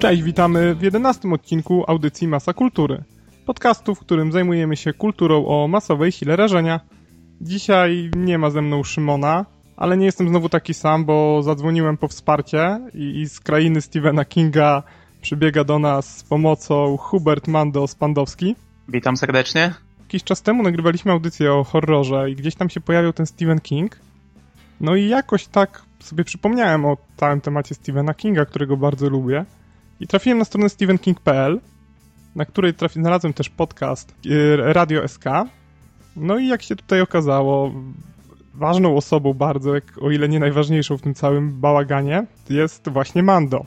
Cześć, witamy w jedenastym odcinku audycji Masa Kultury. Podcastu, w którym zajmujemy się kulturą o masowej sile rażenia. Dzisiaj nie ma ze mną Szymona, ale nie jestem znowu taki sam, bo zadzwoniłem po wsparcie i, i z krainy Stephena Kinga przybiega do nas z pomocą Hubert Mando Spandowski. Witam serdecznie. Jakiś czas temu nagrywaliśmy audycję o horrorze i gdzieś tam się pojawił ten Stephen King. No i jakoś tak sobie przypomniałem o całym temacie Stephena Kinga, którego bardzo lubię. I trafiłem na stronę stephenking.pl, na której trafi, znalazłem też podcast y, Radio SK. No i jak się tutaj okazało, ważną osobą bardzo, jak, o ile nie najważniejszą w tym całym bałaganie, jest właśnie Mando,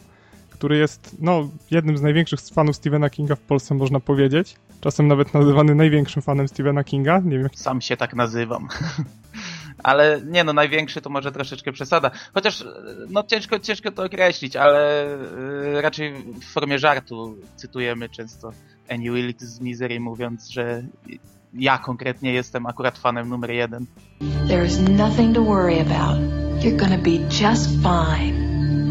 który jest no, jednym z największych fanów Stephena Kinga w Polsce, można powiedzieć. Czasem nawet nazywany największym fanem Stephena Kinga. Nie wiem. Sam się tak nazywam. ale nie no, największy to może troszeczkę przesada. Chociaż no ciężko, ciężko to określić, ale yy, raczej w formie żartu cytujemy często Annie Wilkes z Misery mówiąc, że ja konkretnie jestem akurat fanem numer jeden. There is nothing to worry about. You're gonna be just fine.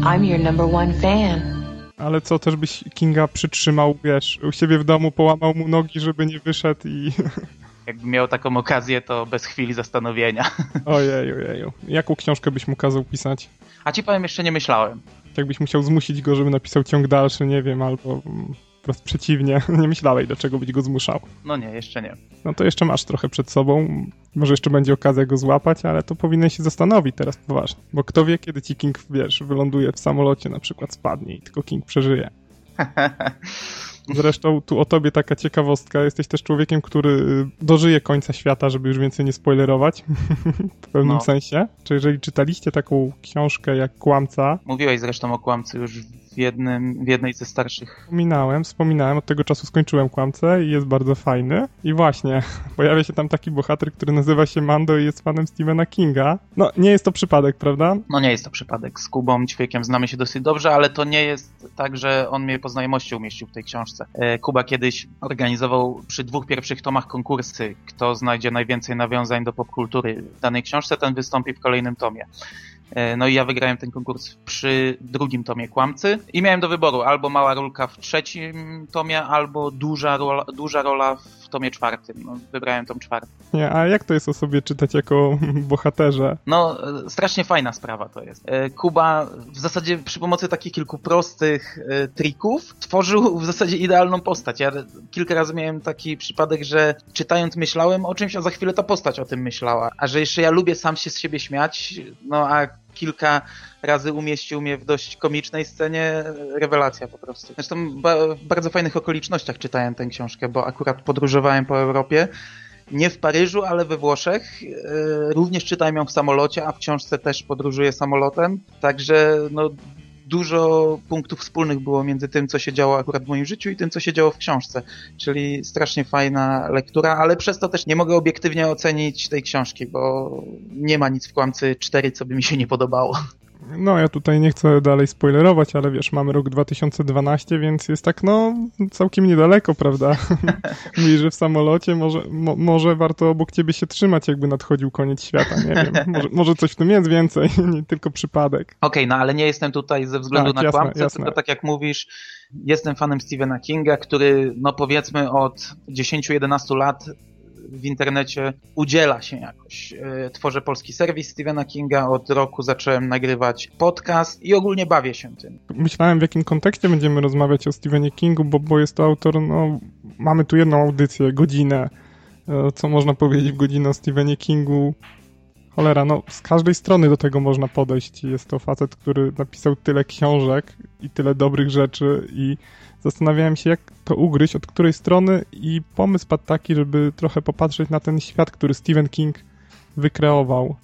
I'm your number one fan. Ale co, też byś Kinga przytrzymał, wiesz, u siebie w domu, połamał mu nogi, żeby nie wyszedł i... Jakby miał taką okazję, to bez chwili zastanowienia. Ojej, ojej. Jaką książkę byś mu kazał pisać? A ci powiem, jeszcze nie myślałem. Jakbyś musiał zmusić go, żeby napisał ciąg dalszy, nie wiem, albo wprost przeciwnie. Nie myślałeś, do czego byś go zmuszał. No nie, jeszcze nie. No to jeszcze masz trochę przed sobą. Może jeszcze będzie okazja go złapać, ale to powinien się zastanowić teraz poważnie. Bo kto wie, kiedy ci King, wiesz, wyląduje w samolocie, na przykład spadnie i tylko King przeżyje. Zresztą tu o tobie taka ciekawostka. Jesteś też człowiekiem, który y, dożyje końca świata, żeby już więcej nie spoilerować. w pewnym no. sensie. Czy jeżeli czytaliście taką książkę jak Kłamca... Mówiłeś zresztą o Kłamcy już w, jednym, w jednej ze starszych. Wspominałem, wspominałem. Od tego czasu skończyłem Kłamcę i jest bardzo fajny. I właśnie, pojawia się tam taki bohater, który nazywa się Mando i jest fanem Stephena Kinga. No, nie jest to przypadek, prawda? No nie jest to przypadek. Z Kubą Ćwiekiem znamy się dosyć dobrze, ale to nie jest tak, że on mnie po znajomości umieścił w tej książce książce. E, Kuba kiedyś organizował przy dwóch pierwszych tomach konkursy, kto znajdzie najwięcej nawiązań do popkultury w danej książce, ten wystąpi w kolejnym tomie. E, no i ja wygrałem ten konkurs przy drugim tomie Kłamcy i miałem do wyboru albo mała rolka w trzecim tomie, albo duża rola, duża rola w tomie czwartym. No, wybrałem tom czwarty. Nie, a jak to jest o sobie czytać jako bohaterze? No, e, strasznie fajna sprawa to jest. E, Kuba w zasadzie przy pomocy takich kilku prostych trików tworzył w zasadzie idealną postać. Ja kilka razy miałem taki przypadek, że czytając myślałem o czymś, a za chwilę ta postać o tym myślała. A że jeszcze ja lubię sam się z siebie śmiać, no a kilka razy umieścił mnie w dość komicznej scenie. Rewelacja po prostu. Zresztą w bardzo fajnych okolicznościach czytałem tę książkę, bo akurat podróżowałem po Europie. Nie w Paryżu, ale we Włoszech. E, również czytałem ją w samolocie, a w książce też podróżuję samolotem. Także no, dużo punktów wspólnych było między tym, co się działo akurat w moim życiu i tym, co się działo w książce. Czyli strasznie fajna lektura, ale przez to też nie mogę obiektywnie ocenić tej książki, bo nie ma nic w Kłamcy 4, co by mi się nie podobało. No, ja tutaj nie chcę dalej spoilerować, ale wiesz, mamy rok 2012, więc jest tak, no, całkiem niedaleko, prawda? Mówisz, że w samolocie może, mo, może warto obok ciebie się trzymać, jakby nadchodził koniec świata, nie wiem. Może, może coś w tym jest więcej, nie tylko przypadek. Okej, okay, no ale nie jestem tutaj ze względu tak, na jasne, kłamcę, jasne. tylko tak jak mówisz, jestem fanem Stephena Kinga, który, no powiedzmy od 10-11 lat w internecie udziela się jakoś. E, tworzę polski serwis Stephena Kinga, od roku zacząłem nagrywać podcast i ogólnie bawię się tym. Myślałem w jakim kontekście będziemy rozmawiać o Stephenie Kingu, bo, bo jest to autor, no mamy tu jedną audycję, godzinę, e, co można powiedzieć w godzinę o Stephenie Kingu. Cholera, no z każdej strony do tego można podejść. Jest to facet, który napisał tyle książek i tyle dobrych rzeczy i zastanawiałem się, jak to ugryźć, od której strony i pomysł padł taki, żeby trochę popatrzeć na ten świat, który Stephen King wykreował.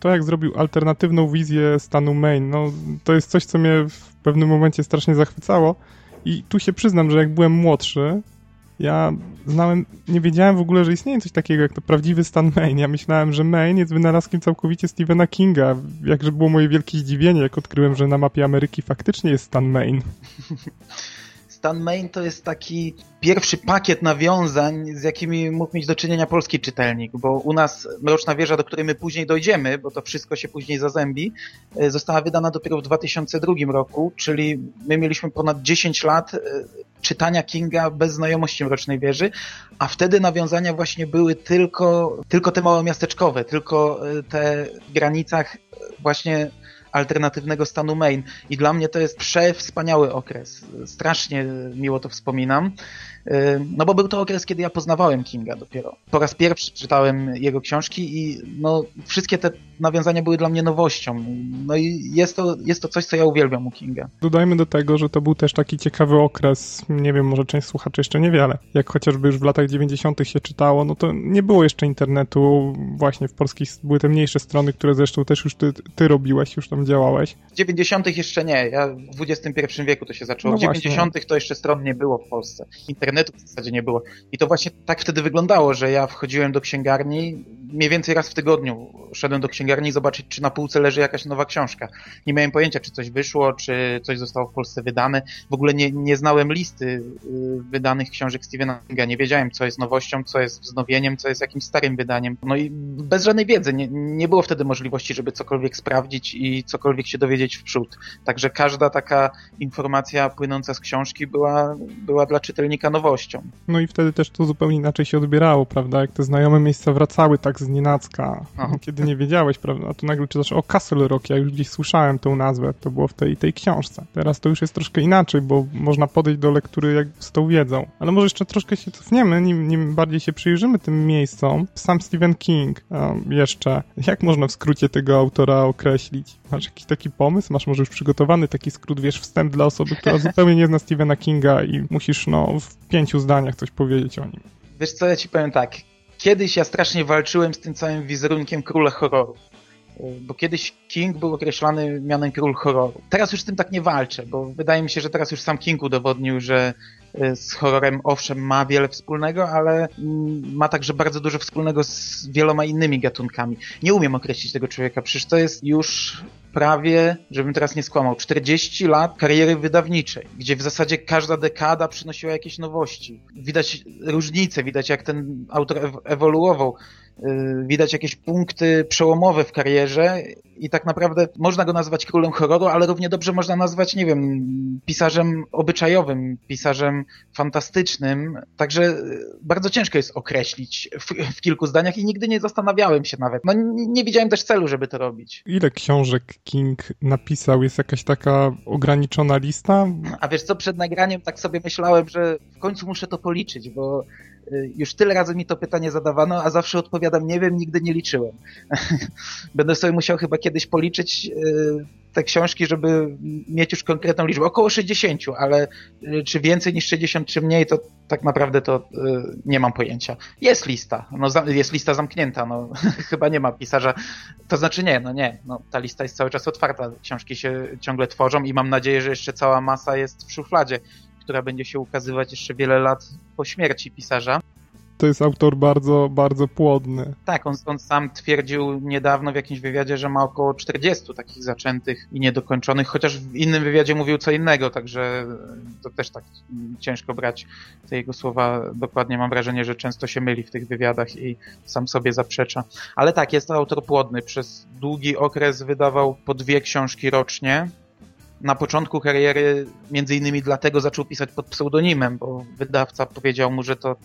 To, jak zrobił alternatywną wizję stanu Maine, no to jest coś, co mnie w pewnym momencie strasznie zachwycało i tu się przyznam, że jak byłem młodszy, ja znałem, nie wiedziałem w ogóle, że istnieje coś takiego jak to prawdziwy stan Maine. Ja myślałem, że Maine jest wynalazkiem całkowicie Stephena Kinga. Jakże było moje wielkie zdziwienie, jak odkryłem, że na mapie Ameryki faktycznie jest stan Maine. Stan Main to jest taki pierwszy pakiet nawiązań, z jakimi mógł mieć do czynienia polski czytelnik, bo u nas Mroczna Wieża, do której my później dojdziemy, bo to wszystko się później zazębi, e, została wydana dopiero w 2002 roku, czyli my mieliśmy ponad 10 lat e, czytania Kinga bez znajomości Mrocznej Wieży, a wtedy nawiązania właśnie były tylko, tylko te małe miasteczkowe, tylko e, te w granicach właśnie alternatywnego stanu Main. I dla mnie to jest przewspaniały okres. Strasznie miło to wspominam. No bo był to okres, kiedy ja poznawałem Kinga dopiero. Po raz pierwszy czytałem jego książki i no, wszystkie te nawiązania były dla mnie nowością. No i jest to, jest to coś, co ja uwielbiam u Kinga. Dodajmy do tego, że to był też taki ciekawy okres, nie wiem, może część słuchaczy jeszcze niewiele. Jak chociażby już w latach 90. się czytało, no to nie było jeszcze internetu. Właśnie w polskich były te mniejsze strony, które zresztą też już ty, ty robiłeś, już tam działałeś. W 90. jeszcze nie. Ja w XXI wieku to się zaczęło. No w 90. to jeszcze stron nie było w Polsce. Internet internetu w zasadzie nie było. I to właśnie tak wtedy wyglądało, że ja wchodziłem do księgarni, mniej więcej raz w tygodniu szedłem do księgarni zobaczyć, czy na półce leży jakaś nowa książka. Nie miałem pojęcia, czy coś wyszło, czy coś zostało w Polsce wydane. W ogóle nie, nie znałem listy y, wydanych książek Stephena Kinga. Nie wiedziałem, co jest nowością, co jest wznowieniem, co jest jakimś starym wydaniem. No i bez żadnej wiedzy. Nie, nie było wtedy możliwości, żeby cokolwiek sprawdzić i cokolwiek się dowiedzieć w przód. Także każda taka informacja płynąca z książki była, była dla czytelnika nowością. No i wtedy też to zupełnie inaczej się odbierało, prawda? Jak te znajome miejsca wracały tak z nienacka, no. kiedy nie wiedziałeś, prawda? A tu nagle czytasz o Castle Rock, ja już gdzieś słyszałem tę nazwę, to było w tej, tej książce. Teraz to już jest troszkę inaczej, bo można podejść do lektury jak z tą wiedzą. Ale może jeszcze troszkę się cofniemy, nim, nim bardziej się przyjrzymy tym miejscom. Sam Stephen King um, jeszcze. Jak można w skrócie tego autora określić? Masz jakiś taki pomysł? Masz może już przygotowany taki skrót, wiesz, wstęp dla osoby, która zupełnie nie zna Stephena Kinga i musisz, no, w pięciu zdaniach coś powiedzieć o nim. Wiesz co, ja ci powiem tak. Kiedyś ja strasznie walczyłem z tym całym wizerunkiem króla horroru. Bo kiedyś King był określany mianem król horroru. Teraz już z tym tak nie walczę, bo wydaje mi się, że teraz już sam King udowodnił, że e, z horrorem owszem ma wiele wspólnego, ale mm, ma także bardzo dużo wspólnego z wieloma innymi gatunkami. Nie umiem określić tego człowieka, przecież to jest już prawie, żebym teraz nie skłamał, 40 lat kariery wydawniczej, gdzie w zasadzie każda dekada przynosiła jakieś nowości. Widać różnice, widać jak ten autor ewoluował. Y, widać jakieś punkty przełomowe w karierze i tak naprawdę można go nazwać królem horroru, ale równie dobrze można nazwać, nie wiem, pisarzem obyczajowym, pisarzem fantastycznym. Także y, bardzo ciężko jest określić w, w kilku zdaniach i nigdy nie zastanawiałem się nawet. No nie, nie widziałem też celu, żeby to robić. Ile książek King napisał? Jest jakaś taka ograniczona lista? A wiesz co, przed nagraniem tak sobie myślałem, że w końcu muszę to policzyć, bo już tyle razy mi to pytanie zadawano, a zawsze odpowiadam, nie wiem, nigdy nie liczyłem. Będę sobie musiał chyba kiedyś policzyć y, te książki, żeby mieć już konkretną liczbę. Około 60, ale y, czy więcej niż 60, czy mniej, to tak naprawdę to nie mam pojęcia. Jest lista, no, jest lista zamknięta, no, chyba nie ma pisarza. To znaczy nie, no nie, no, ta lista jest cały czas otwarta, książki się ciągle tworzą i mam nadzieję, że jeszcze cała masa jest w szufladzie która będzie się ukazywać jeszcze wiele lat po śmierci pisarza. To jest autor bardzo, bardzo płodny. Tak, on, on sam twierdził niedawno w jakimś wywiadzie, że ma około 40 takich zaczętych i niedokończonych, chociaż w innym wywiadzie mówił co innego, także to też tak ciężko brać te jego słowa dokładnie. Mam wrażenie, że często się myli w tych wywiadach i sam sobie zaprzecza. Ale tak, jest to autor płodny. Przez długi okres wydawał po dwie książki rocznie na początku kariery między innymi dlatego zaczął pisać pod pseudonimem, bo wydawca powiedział mu, że to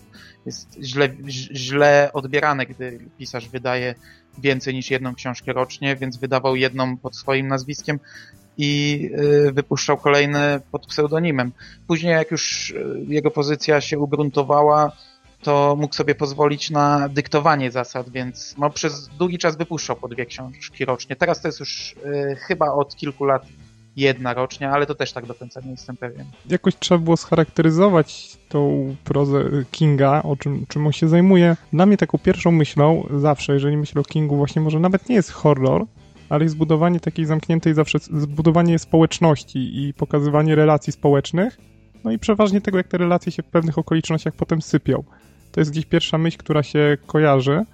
jest źle, źle odbierane, gdy pisarz wydaje więcej niż jedną książkę rocznie, więc wydawał jedną pod swoim nazwiskiem i y, wypuszczał kolejne pod pseudonimem. Później jak już y, jego pozycja się ugruntowała, to mógł sobie pozwolić na dyktowanie zasad, więc no, przez długi czas wypuszczał po dwie książki rocznie. Teraz to jest już y, chyba od kilku lat jedna rocznie, ale to też tak do końca nie jestem pewien. Jakoś trzeba było scharakteryzować tą prozę Kinga, o czym, czym on się zajmuje. Dla mnie taką pierwszą myślą zawsze, jeżeli myślę o Kingu, właśnie może nawet nie jest horror, ale jest zbudowanie takiej zamkniętej zawsze, zbudowanie społeczności i pokazywanie relacji społecznych, no i przeważnie tego, jak te relacje się w pewnych okolicznościach potem sypią. To jest gdzieś pierwsza myśl, która się kojarzy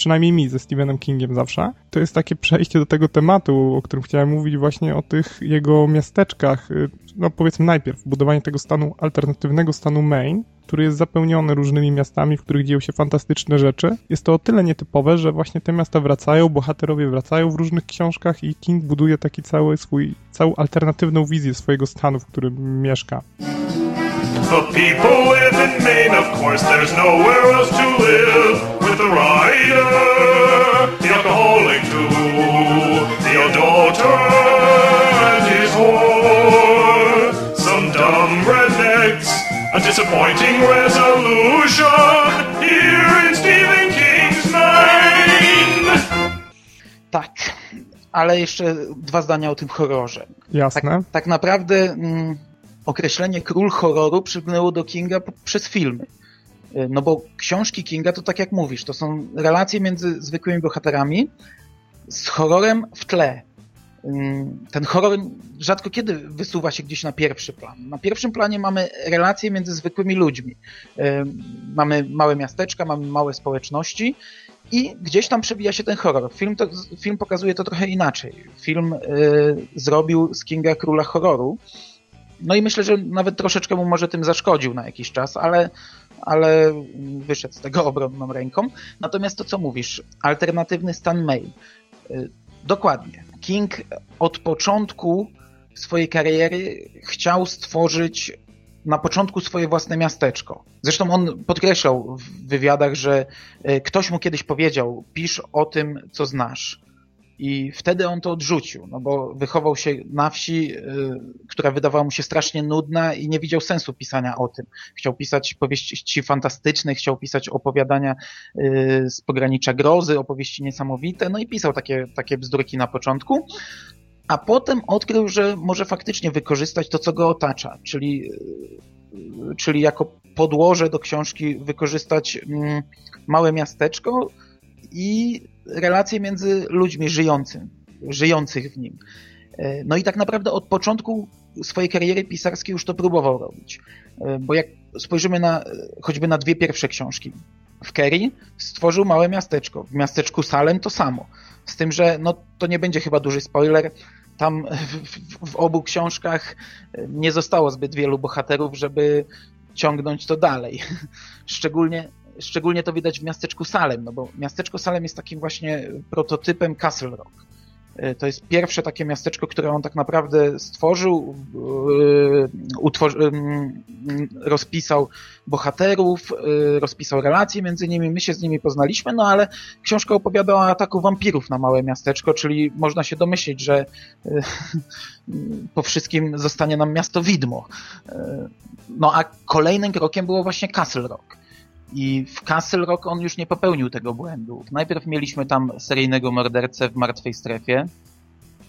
przynajmniej mi ze Stephenem Kingiem zawsze, to jest takie przejście do tego tematu, o którym chciałem mówić właśnie o tych jego miasteczkach. Y, no powiedzmy najpierw budowanie tego stanu, alternatywnego stanu Maine, który jest zapełniony różnymi miastami, w których dzieją się fantastyczne rzeczy. Jest to o tyle nietypowe, że właśnie te miasta wracają, bohaterowie wracają w różnych książkach i King buduje taki cały swój, całą alternatywną wizję swojego stanu, w którym mieszka. The people live in Maine, of course, there's nowhere else to live. With the writer, the alcoholic too, the adulterer and his whore. Some dumb rednecks, a disappointing resolution here in Stephen King's Maine. Tak, ale jeszcze dwa zdania o tym horrorze. Jasne. Tak, tak naprawdę... Mm, określenie król horroru przygnęło do Kinga przez filmy. E, no bo książki Kinga to tak jak mówisz, to są relacje między zwykłymi bohaterami z horrorem w tle. Mm, ten horror rzadko kiedy wysuwa się gdzieś na pierwszy plan. Na pierwszym planie mamy relacje między zwykłymi ludźmi. E, mamy małe miasteczka, mamy małe społeczności i gdzieś tam przebija się ten horror. Film, to, film pokazuje to trochę inaczej. Film y, zrobił z Kinga króla horroru, no i myślę, że nawet troszeczkę mu może tym zaszkodził na jakiś czas, ale, ale wyszedł z tego obronną ręką. Natomiast to, co mówisz, alternatywny stan mail. Y, dokładnie. King od początku swojej kariery chciał stworzyć na początku swoje własne miasteczko. Zresztą on podkreślał w wywiadach, że y, ktoś mu kiedyś powiedział, pisz o tym, co znasz. I wtedy on to odrzucił, no bo wychował się na wsi, y, która wydawała mu się strasznie nudna i nie widział sensu pisania o tym. Chciał pisać powieści fantastyczne, chciał pisać opowiadania y, z pogranicza grozy, opowieści niesamowite, no i pisał takie, takie bzdurki na początku. A potem odkrył, że może faktycznie wykorzystać to, co go otacza, czyli, y, czyli jako podłoże do książki wykorzystać mm, małe miasteczko i relacje między ludźmi żyjącym, żyjących w nim. E, no i tak naprawdę od początku swojej kariery pisarskiej już to próbował robić. E, bo jak spojrzymy na, choćby na dwie pierwsze książki. W Kerry stworzył małe miasteczko. W miasteczku Salem to samo. Z tym, że no, to nie będzie chyba duży spoiler. Tam w, w obu książkach nie zostało zbyt wielu bohaterów, żeby ciągnąć to dalej. Szczególnie Szczególnie to widać w miasteczku Salem, no bo miasteczko Salem jest takim właśnie prototypem Castle Rock. E, to jest pierwsze takie miasteczko, które on tak naprawdę stworzył, rozpisał bohaterów, e, rozpisał relacje między nimi, my się z nimi poznaliśmy, no ale książka opowiada o ataku wampirów na małe miasteczko, czyli można się domyślić, że e, po wszystkim zostanie nam miasto widmo. No a kolejnym krokiem było właśnie Castle Rock. I w Castle Rock on już nie popełnił tego błędu. Najpierw mieliśmy tam seryjnego mordercę w martwej strefie,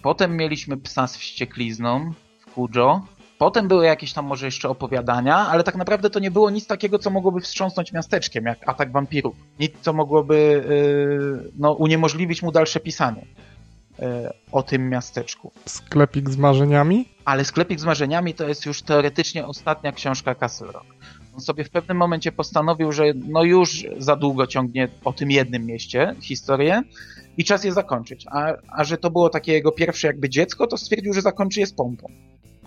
potem mieliśmy psa z wścieklizną w Kujo, potem były jakieś tam może jeszcze opowiadania, ale tak naprawdę to nie było nic takiego, co mogłoby wstrząsnąć miasteczkiem, jak atak wampirów. Nic, co mogłoby yy, no, uniemożliwić mu dalsze pisanie yy, o tym miasteczku. Sklepik z marzeniami? Ale Sklepik z marzeniami to jest już teoretycznie ostatnia książka Castle Rock. On sobie w pewnym momencie postanowił, że no już za długo ciągnie o tym jednym mieście historię i czas je zakończyć. A, a że to było takie jego pierwsze jakby dziecko, to stwierdził, że zakończy je z pompą.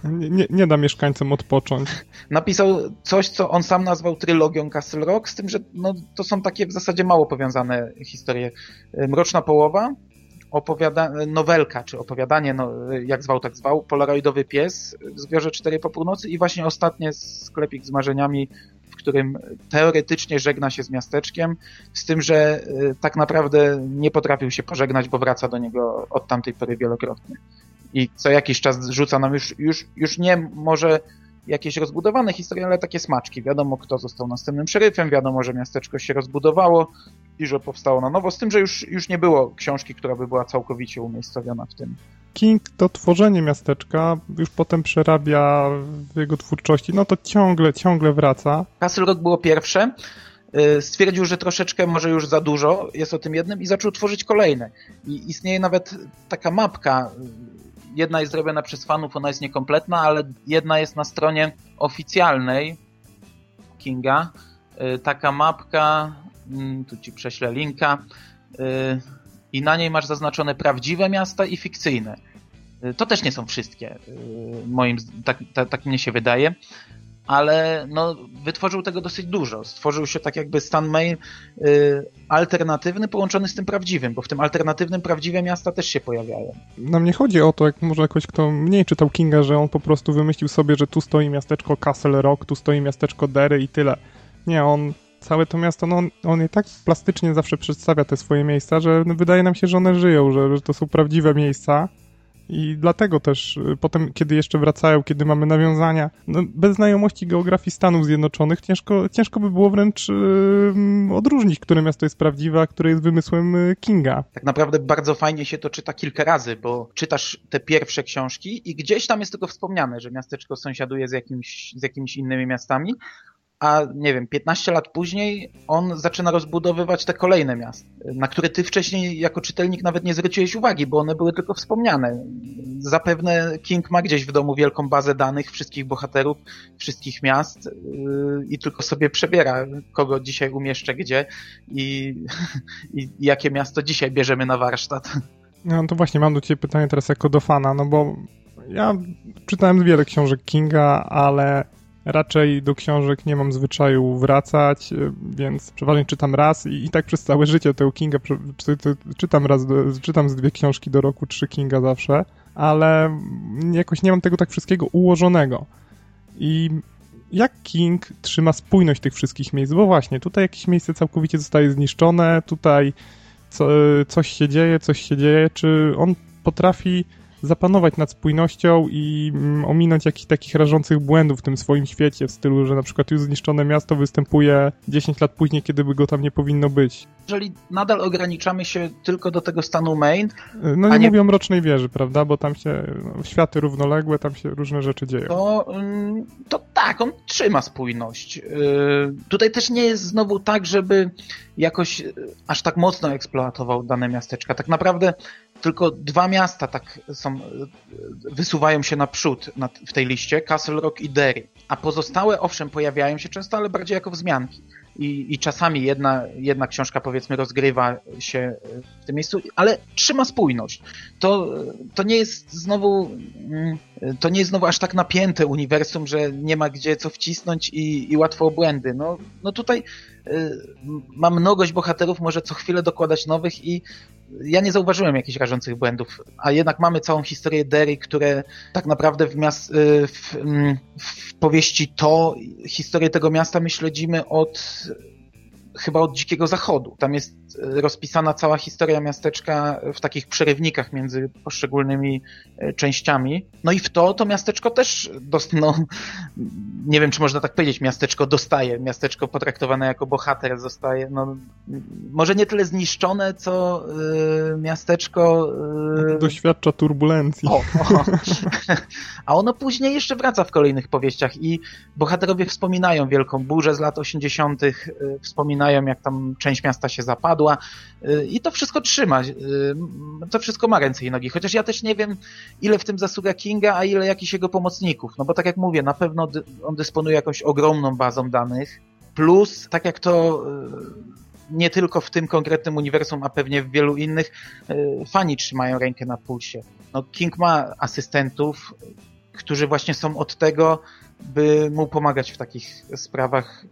Nie, nie, nie, da mieszkańcom odpocząć. Napisał coś, co on sam nazwał trylogią Castle Rock, z tym, że no, to są takie w zasadzie mało powiązane historie. Mroczna Połowa, opowiada nowelka, czy opowiadanie, no, jak zwał, tak zwał, Polaroidowy pies w zbiorze Cztery po północy i właśnie ostatnie sklepik z marzeniami, w którym teoretycznie żegna się z miasteczkiem, z tym, że y, tak naprawdę nie potrafił się pożegnać, bo wraca do niego od tamtej pory wielokrotnie. I co jakiś czas rzuca nam już, już, już nie może jakieś rozbudowane historie, ale takie smaczki. Wiadomo, kto został następnym szeryfem, wiadomo, że miasteczko się rozbudowało i że powstało na nowo, z tym, że już, już nie było książki, która by była całkowicie umiejscowiona w tym. King to tworzenie miasteczka już potem przerabia w jego twórczości, no to ciągle, ciągle wraca. Castle Rock było pierwsze, y, stwierdził, że troszeczkę może już za dużo jest o tym jednym i zaczął tworzyć kolejne. I istnieje nawet taka mapka jedna jest zrobiona przez fanów, ona jest niekompletna, ale jedna jest na stronie oficjalnej Kinga. Y, taka mapka, tu ci prześlę linka, i na niej masz zaznaczone prawdziwe miasta i fikcyjne. To też nie są wszystkie, moim, tak, tak, tak mnie się wydaje ale no, wytworzył tego dosyć dużo. Stworzył się tak jakby stan main y, alternatywny połączony z tym prawdziwym, bo w tym alternatywnym prawdziwe miasta też się pojawiają. Na mnie chodzi o to, jak może jakoś kto mniej czytał Kinga, że on po prostu wymyślił sobie, że tu stoi miasteczko Castle Rock, tu stoi miasteczko Derry i tyle. Nie, on całe to miasto, no on, on je tak plastycznie zawsze przedstawia te swoje miejsca, że wydaje nam się, że one żyją, że, że to są prawdziwe miejsca i dlatego też y, potem, kiedy jeszcze wracają, kiedy mamy nawiązania, no, bez znajomości geografii Stanów Zjednoczonych ciężko, ciężko by było wręcz yy, odróżnić, które miasto jest prawdziwe, a które jest wymysłem y, Kinga. Tak naprawdę bardzo fajnie się to czyta kilka razy, bo czytasz te pierwsze książki i gdzieś tam jest tylko wspomniane, że miasteczko sąsiaduje z jakimiś, z jakimiś innymi miastami, a nie wiem, 15 lat później on zaczyna rozbudowywać te kolejne miasta, na które ty wcześniej jako czytelnik nawet nie zwróciłeś uwagi, bo one były tylko wspomniane. Zapewne King ma gdzieś w domu wielką bazę danych wszystkich bohaterów, wszystkich miast yy, i tylko sobie przebiera, kogo dzisiaj umieszczę gdzie i, i jakie miasto dzisiaj bierzemy na warsztat. No to właśnie, mam do ciebie pytanie teraz jako do fana, no bo ja czytałem wiele książek Kinga, ale Raczej do książek nie mam zwyczaju wracać, e, więc przeważnie czytam raz i, i tak przez całe życie tego Kinga czytam raz, czytam z dwie książki do roku, trzy Kinga zawsze, ale jakoś nie mam tego tak wszystkiego ułożonego. I jak King trzyma spójność tych wszystkich miejsc? Bo właśnie, tutaj jakieś miejsce całkowicie zostaje zniszczone, tutaj co, coś się dzieje, coś się dzieje, czy on potrafi zapanować nad spójnością i mm, ominąć jakichś takich rażących błędów w tym swoim świecie, w stylu, że na przykład już zniszczone miasto występuje 10 lat później, kiedy by go tam nie powinno być. Jeżeli nadal ograniczamy się tylko do tego stanu main... No nie, nie... mówię o Mrocznej Wieży, prawda, bo tam się no, światy równoległe, tam się różne rzeczy dzieją. To, mm, to tak, on trzyma spójność. Y, tutaj też nie jest znowu tak, żeby jakoś y, aż tak mocno eksploatował dane miasteczka. Tak naprawdę tylko dwa miasta tak są, wysuwają się naprzód w tej liście, Castle Rock i Derry. A pozostałe, owszem, pojawiają się często, ale bardziej jako wzmianki i, i czasami jedna, jedna książka powiedzmy rozgrywa się w tym miejscu, ale trzyma spójność. To, to nie jest znowu mm, to nie jest znowu aż tak napięte uniwersum, że nie ma gdzie co wcisnąć i, i łatwo o błędy. No, no tutaj y, ma mnogość bohaterów, może co chwilę dokładać nowych i ja nie zauważyłem jakichś rażących błędów, a jednak mamy całą historię Derry, które tak naprawdę w, miast, y, w, mm, w powieści to, historię tego miasta my śledzimy od chyba od Dzikiego Zachodu. Tam jest e, rozpisana cała historia miasteczka w takich przerywnikach między poszczególnymi e, częściami. No i w to to miasteczko też, no, nie wiem czy można tak powiedzieć, miasteczko dostaje, miasteczko potraktowane jako bohater zostaje, no, może nie tyle zniszczone, co y, miasteczko... Y... Doświadcza turbulencji. O, o. A ono później jeszcze wraca w kolejnych powieściach i bohaterowie wspominają Wielką Burzę z lat 80., y, wspominają wspominają, jak tam część miasta się zapadła y, i to wszystko trzyma. Y, to wszystko ma ręce i nogi. Chociaż ja też nie wiem, ile w tym zasługa Kinga, a ile jakichś jego pomocników. No bo tak jak mówię, na pewno on dysponuje jakąś ogromną bazą danych, plus, tak jak to y, nie tylko w tym konkretnym uniwersum, a pewnie w wielu innych, fani trzymają rękę na pulsie. No, King ma asystentów, którzy właśnie są od tego, by mu pomagać w takich sprawach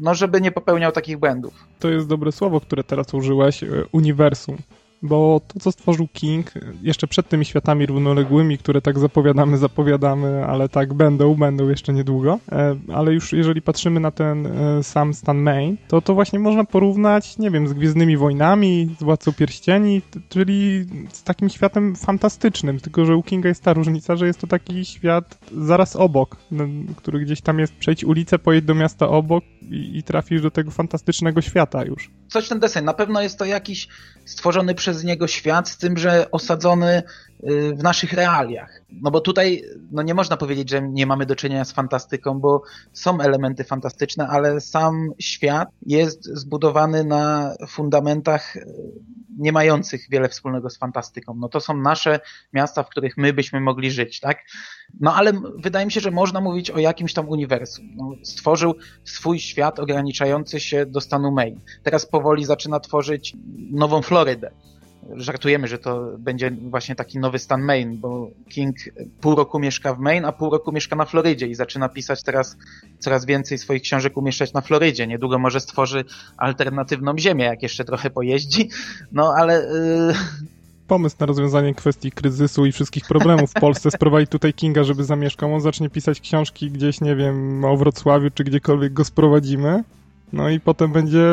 no żeby nie popełniał takich błędów. To jest dobre słowo, które teraz użyłeś, e, uniwersum bo to, co stworzył King, jeszcze przed tymi światami równoległymi, które tak zapowiadamy, zapowiadamy, ale tak będą, będą jeszcze niedługo, e, ale już jeżeli patrzymy na ten e, sam stan main, to to właśnie można porównać, nie wiem, z Gwiezdnymi Wojnami, z Władcą Pierścieni, czyli z takim światem fantastycznym, tylko że u Kinga jest ta różnica, że jest to taki świat zaraz obok, który gdzieś tam jest, przejdź ulicę, pojedź do miasta obok i, i trafisz do tego fantastycznego świata już. Coś ten desen, na pewno jest to jakiś stworzony przez niego świat, z tym, że osadzony w naszych realiach. No bo tutaj no nie można powiedzieć, że nie mamy do czynienia z fantastyką, bo są elementy fantastyczne, ale sam świat jest zbudowany na fundamentach y, nie mających wiele wspólnego z fantastyką. No to są nasze miasta, w których my byśmy mogli żyć, tak? No ale wydaje mi się, że można mówić o jakimś tam uniwersum. No, stworzył swój świat ograniczający się do stanu Maine. Teraz powoli zaczyna tworzyć nową Florydę żartujemy, że to będzie właśnie taki nowy stan Maine, bo King pół roku mieszka w Maine, a pół roku mieszka na Florydzie i zaczyna pisać teraz coraz więcej swoich książek umieszczać na Florydzie. Niedługo może stworzy alternatywną ziemię, jak jeszcze trochę pojeździ. No ale... Yy... Pomysł na rozwiązanie kwestii kryzysu i wszystkich problemów w Polsce sprowadzi tutaj Kinga, żeby zamieszkał. On zacznie pisać książki gdzieś, nie wiem, o Wrocławiu, czy gdziekolwiek go sprowadzimy no i potem będzie,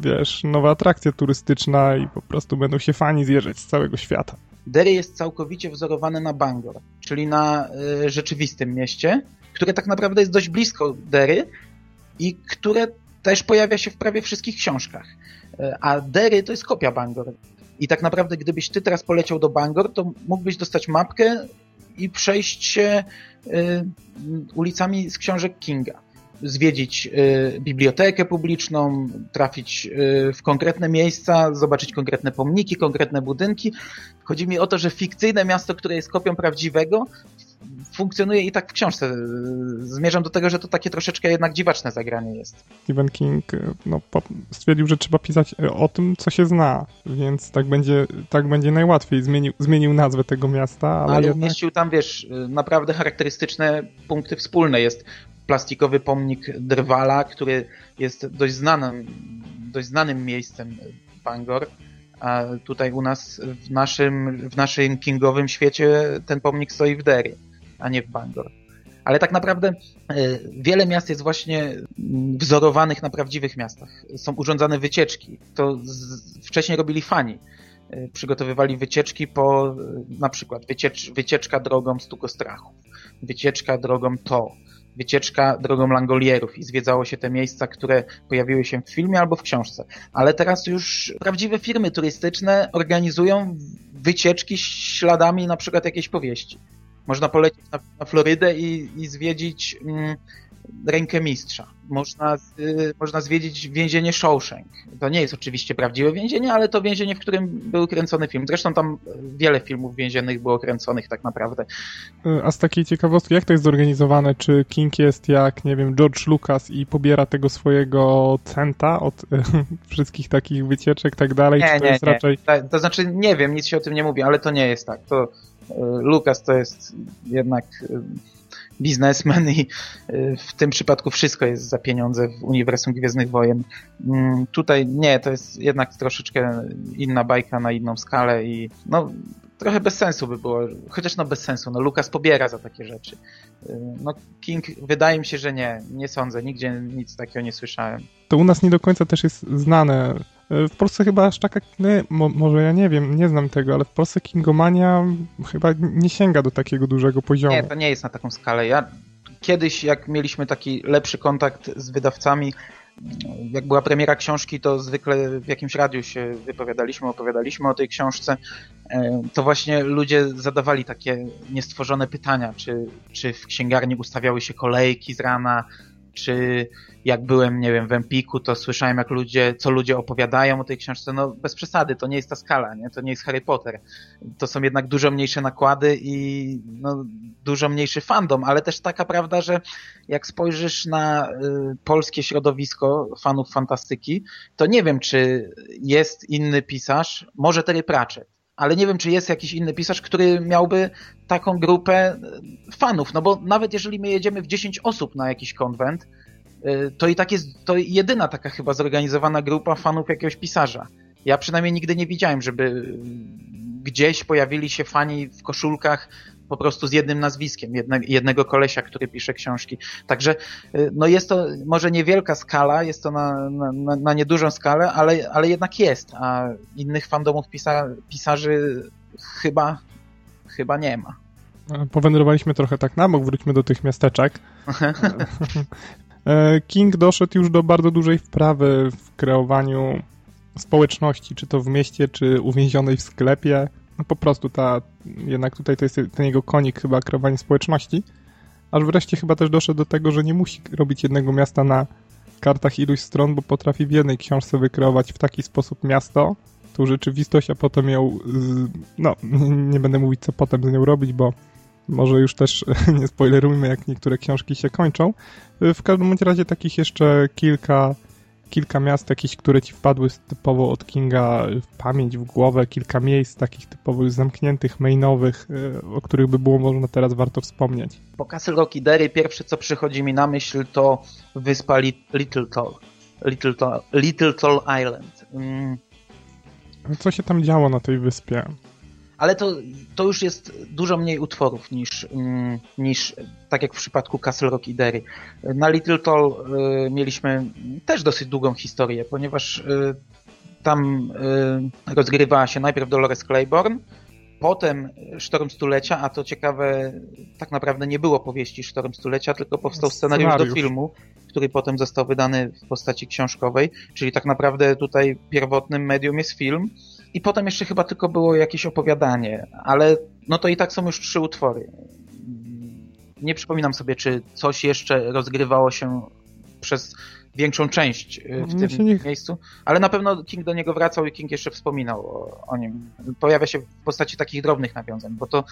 wiesz, nowa atrakcja turystyczna i po prostu będą się fani zjeżdżać z całego świata. Derry jest całkowicie wzorowane na Bangor, czyli na y, rzeczywistym mieście, które tak naprawdę jest dość blisko Derry i które też pojawia się w prawie wszystkich książkach. Y, a Derry to jest kopia Bangor. I tak naprawdę, gdybyś ty teraz poleciał do Bangor, to mógłbyś dostać mapkę i przejść się y, ulicami z książek Kinga zwiedzić y, bibliotekę publiczną, trafić y, w konkretne miejsca, zobaczyć konkretne pomniki, konkretne budynki. Chodzi mi o to, że fikcyjne miasto, które jest kopią prawdziwego, funkcjonuje i tak w książce. Zmierzam do tego, że to takie troszeczkę jednak dziwaczne zagranie jest. Stephen King no, stwierdził, że trzeba pisać o tym, co się zna, więc tak będzie, tak będzie najłatwiej. Zmienił, zmienił nazwę tego miasta, ale, ale jednak... umieścił tam, wiesz, naprawdę charakterystyczne punkty wspólne. Jest plastikowy pomnik Drwala, który jest dość znanym, dość znanym miejscem Bangor. A tutaj u nas w naszym, w naszym kingowym świecie ten pomnik stoi w Derry, a nie w Bangor. Ale tak naprawdę e, wiele miast jest właśnie wzorowanych na prawdziwych miastach. Są urządzane wycieczki. To z, wcześniej robili fani. E, przygotowywali wycieczki po na przykład wyciecz, wycieczka drogą Stukostrachów, wycieczka drogą To, wycieczka drogą Langolierów i zwiedzało się te miejsca, które pojawiły się w filmie albo w książce. Ale teraz już prawdziwe firmy turystyczne organizują wycieczki śladami na przykład jakiejś powieści. Można polecieć na, na Florydę i, i zwiedzić mm, rękę mistrza. Można, y, można zwiedzić więzienie Shawshank. To nie jest oczywiście prawdziwe więzienie, ale to więzienie, w którym był kręcony film. Zresztą tam wiele filmów więziennych było kręconych tak naprawdę. Y, a z takiej ciekawostki, jak to jest zorganizowane? Czy King jest jak, nie wiem, George Lucas i pobiera tego swojego centa od y, wszystkich takich wycieczek tak dalej? Nie, czy to nie, jest nie. raczej... To, to znaczy, nie wiem, nic się o tym nie mówi, ale to nie jest tak. To y, Lucas to jest jednak y, biznesmen i y, w tym przypadku wszystko jest za pieniądze w uniwersum Gwiezdnych Wojen. Mm, tutaj nie, to jest jednak troszeczkę inna bajka na inną skalę i no trochę bez sensu by było, chociaż no bez sensu, no Lucas pobiera za takie rzeczy. Y, no King wydaje mi się, że nie, nie sądzę, nigdzie nic takiego nie słyszałem. To u nas nie do końca też jest znane. Y, w Polsce chyba aż taka, mo, może ja nie wiem, nie znam tego, ale w Polsce Kingomania chyba nie sięga do takiego dużego poziomu. Nie, to nie jest na taką skalę. Ja kiedyś, jak mieliśmy taki lepszy kontakt z wydawcami, jak była premiera książki, to zwykle w jakimś radiu się wypowiadaliśmy, opowiadaliśmy o tej książce. E, to właśnie ludzie zadawali takie niestworzone pytania, czy, czy w księgarni ustawiały się kolejki z rana, czy jak byłem, nie wiem, w Empiku, to słyszałem, jak ludzie, co ludzie opowiadają o tej książce. No, bez przesady, to nie jest ta skala, nie? To nie jest Harry Potter. To są jednak dużo mniejsze nakłady i no, dużo mniejszy fandom, ale też taka prawda, że jak spojrzysz na y, polskie środowisko fanów fantastyki, to nie wiem, czy jest inny pisarz, może Terry Pratchett, ale nie wiem, czy jest jakiś inny pisarz, który miałby taką grupę y, fanów, no bo nawet jeżeli my jedziemy w 10 osób na jakiś konwent, to i tak jest to jedyna taka chyba zorganizowana grupa fanów jakiegoś pisarza. Ja przynajmniej nigdy nie widziałem, żeby y, gdzieś pojawili się fani w koszulkach po prostu z jednym nazwiskiem, jedne, jednego kolesia, który pisze książki. Także no jest to może niewielka skala, jest to na, na, na niedużą skalę, ale, ale jednak jest, a innych fandomów pisa, pisarzy chyba, chyba nie ma. Powędrowaliśmy trochę tak na bok, wróćmy do tych miasteczek. E, King doszedł już do bardzo dużej wprawy w kreowaniu społeczności, czy to w mieście, czy uwięzionej w sklepie. No po prostu ta, jednak tutaj to jest ten jego konik chyba kreowanie społeczności. Aż wreszcie chyba też doszedł do tego, że nie musi robić jednego miasta na kartach iluś stron, bo potrafi w jednej książce wykreować w taki sposób miasto, tą rzeczywistość, a potem ją, no nie będę mówić co potem z nią robić, bo może już też nie spoilerujmy jak niektóre książki się kończą. W każdym razie takich jeszcze kilka kilka miast jakichś, które ci wpadły typowo od Kinga w pamięć, w głowę, kilka miejsc takich typowych zamkniętych, mainowych, e, o których by było można teraz warto wspomnieć. Po Castle Rock i Derry pierwsze co przychodzi mi na myśl to wyspa Little Toll. Little Toll, Little Toll Island. Mm. Co się tam działo na tej wyspie? Ale to, to już jest dużo mniej utworów niż, mm, niż tak jak w przypadku Castle Rock i Derry. Na Little Toll y, mieliśmy też dosyć długą historię, ponieważ y, tam y, rozgrywała się najpierw Dolores Claiborne, potem Sztorm Stulecia, a to ciekawe, tak naprawdę nie było powieści Sztorm Stulecia, tylko powstał scenariusz, scenariusz. do filmu, który potem został wydany w postaci książkowej, czyli tak naprawdę tutaj pierwotnym medium jest film, i potem jeszcze chyba tylko było jakieś opowiadanie, ale no to i tak są już trzy utwory. Nie przypominam sobie, czy coś jeszcze rozgrywało się przez większą część y, w tym miejscu, ale na pewno King do niego wracał i King jeszcze wspominał o, o, nim. Pojawia się w postaci takich drobnych nawiązań, bo to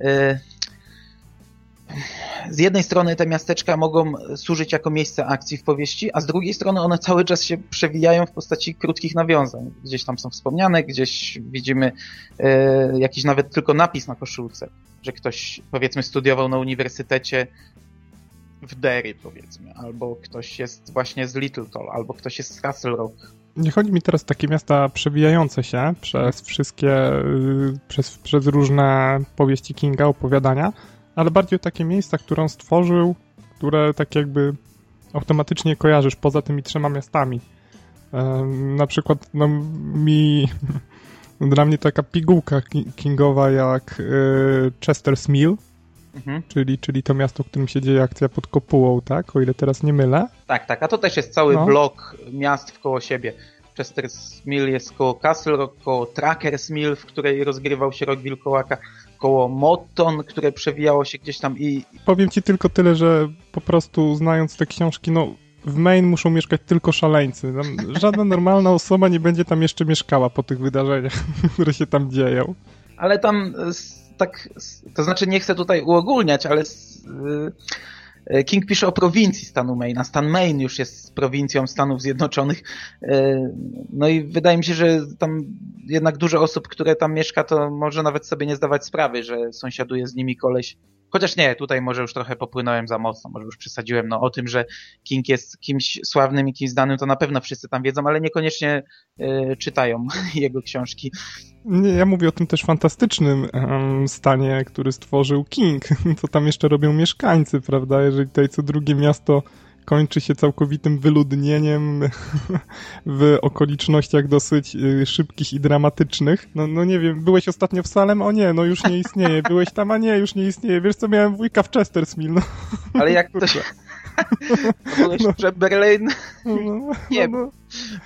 yy, z jednej strony te miasteczka mogą służyć jako miejsce akcji w powieści, a z drugiej strony one cały czas się przewijają w postaci krótkich nawiązań. Gdzieś tam są wspomniane, gdzieś widzimy e, jakiś nawet tylko napis na koszulce, że ktoś powiedzmy studiował na uniwersytecie w Derry powiedzmy, albo ktoś jest właśnie z Little Toll, albo ktoś jest z Castle Rock. Nie chodzi mi teraz o takie miasta przewijające się przez wszystkie, y, przez, przez różne powieści Kinga, opowiadania, ale bardziej o takie miejsca, które on stworzył, które tak jakby automatycznie kojarzysz poza tymi trzema miastami. Na przykład no, mi dla mnie taka pigułka kingowa jak e, Chester's Mill, mhm. czyli, czyli to miasto, w którym się dzieje akcja pod kopułą, tak? O ile teraz nie mylę. Tak, tak, a to też jest cały no. blok miast wkoło siebie. Chester's Mill jest koło Castle Rock, koło Tracker's Mill, w której rozgrywał się rok Wilkołaka koło Motton, które przewijało się gdzieś tam i... Powiem ci tylko tyle, że po prostu znając te książki, no w Maine muszą mieszkać tylko szaleńcy. Żadna normalna osoba nie będzie tam jeszcze mieszkała po tych wydarzeniach, które się tam dzieją. Ale tam tak, to znaczy nie chcę tutaj uogólniać, ale E, King pisze o prowincji stanu Maine, stan Maine już jest prowincją Stanów Zjednoczonych. E, no i wydaje mi się, że tam jednak dużo osób, które tam mieszka, to może nawet sobie nie zdawać sprawy, że sąsiaduje z nimi koleś Chociaż nie, tutaj może już trochę popłynąłem za mocno, może już przesadziłem. No, o tym, że King jest kimś sławnym i kimś znanym, to na pewno wszyscy tam wiedzą, ale niekoniecznie y, czytają jego książki. Nie, ja mówię o tym też fantastycznym um, stanie, który stworzył King. Co tam jeszcze robią mieszkańcy, prawda? Jeżeli tutaj co drugie miasto kończy się całkowitym wyludnieniem w okolicznościach dosyć y, szybkich i dramatycznych. No, no nie wiem, byłeś ostatnio w Salem? O nie, no już nie istnieje. Byłeś tam? A nie, już nie istnieje. Wiesz co, miałem wujka w Chester's no. Ale jak to się... Byłeś no. w Berlin? No, no, nie, no,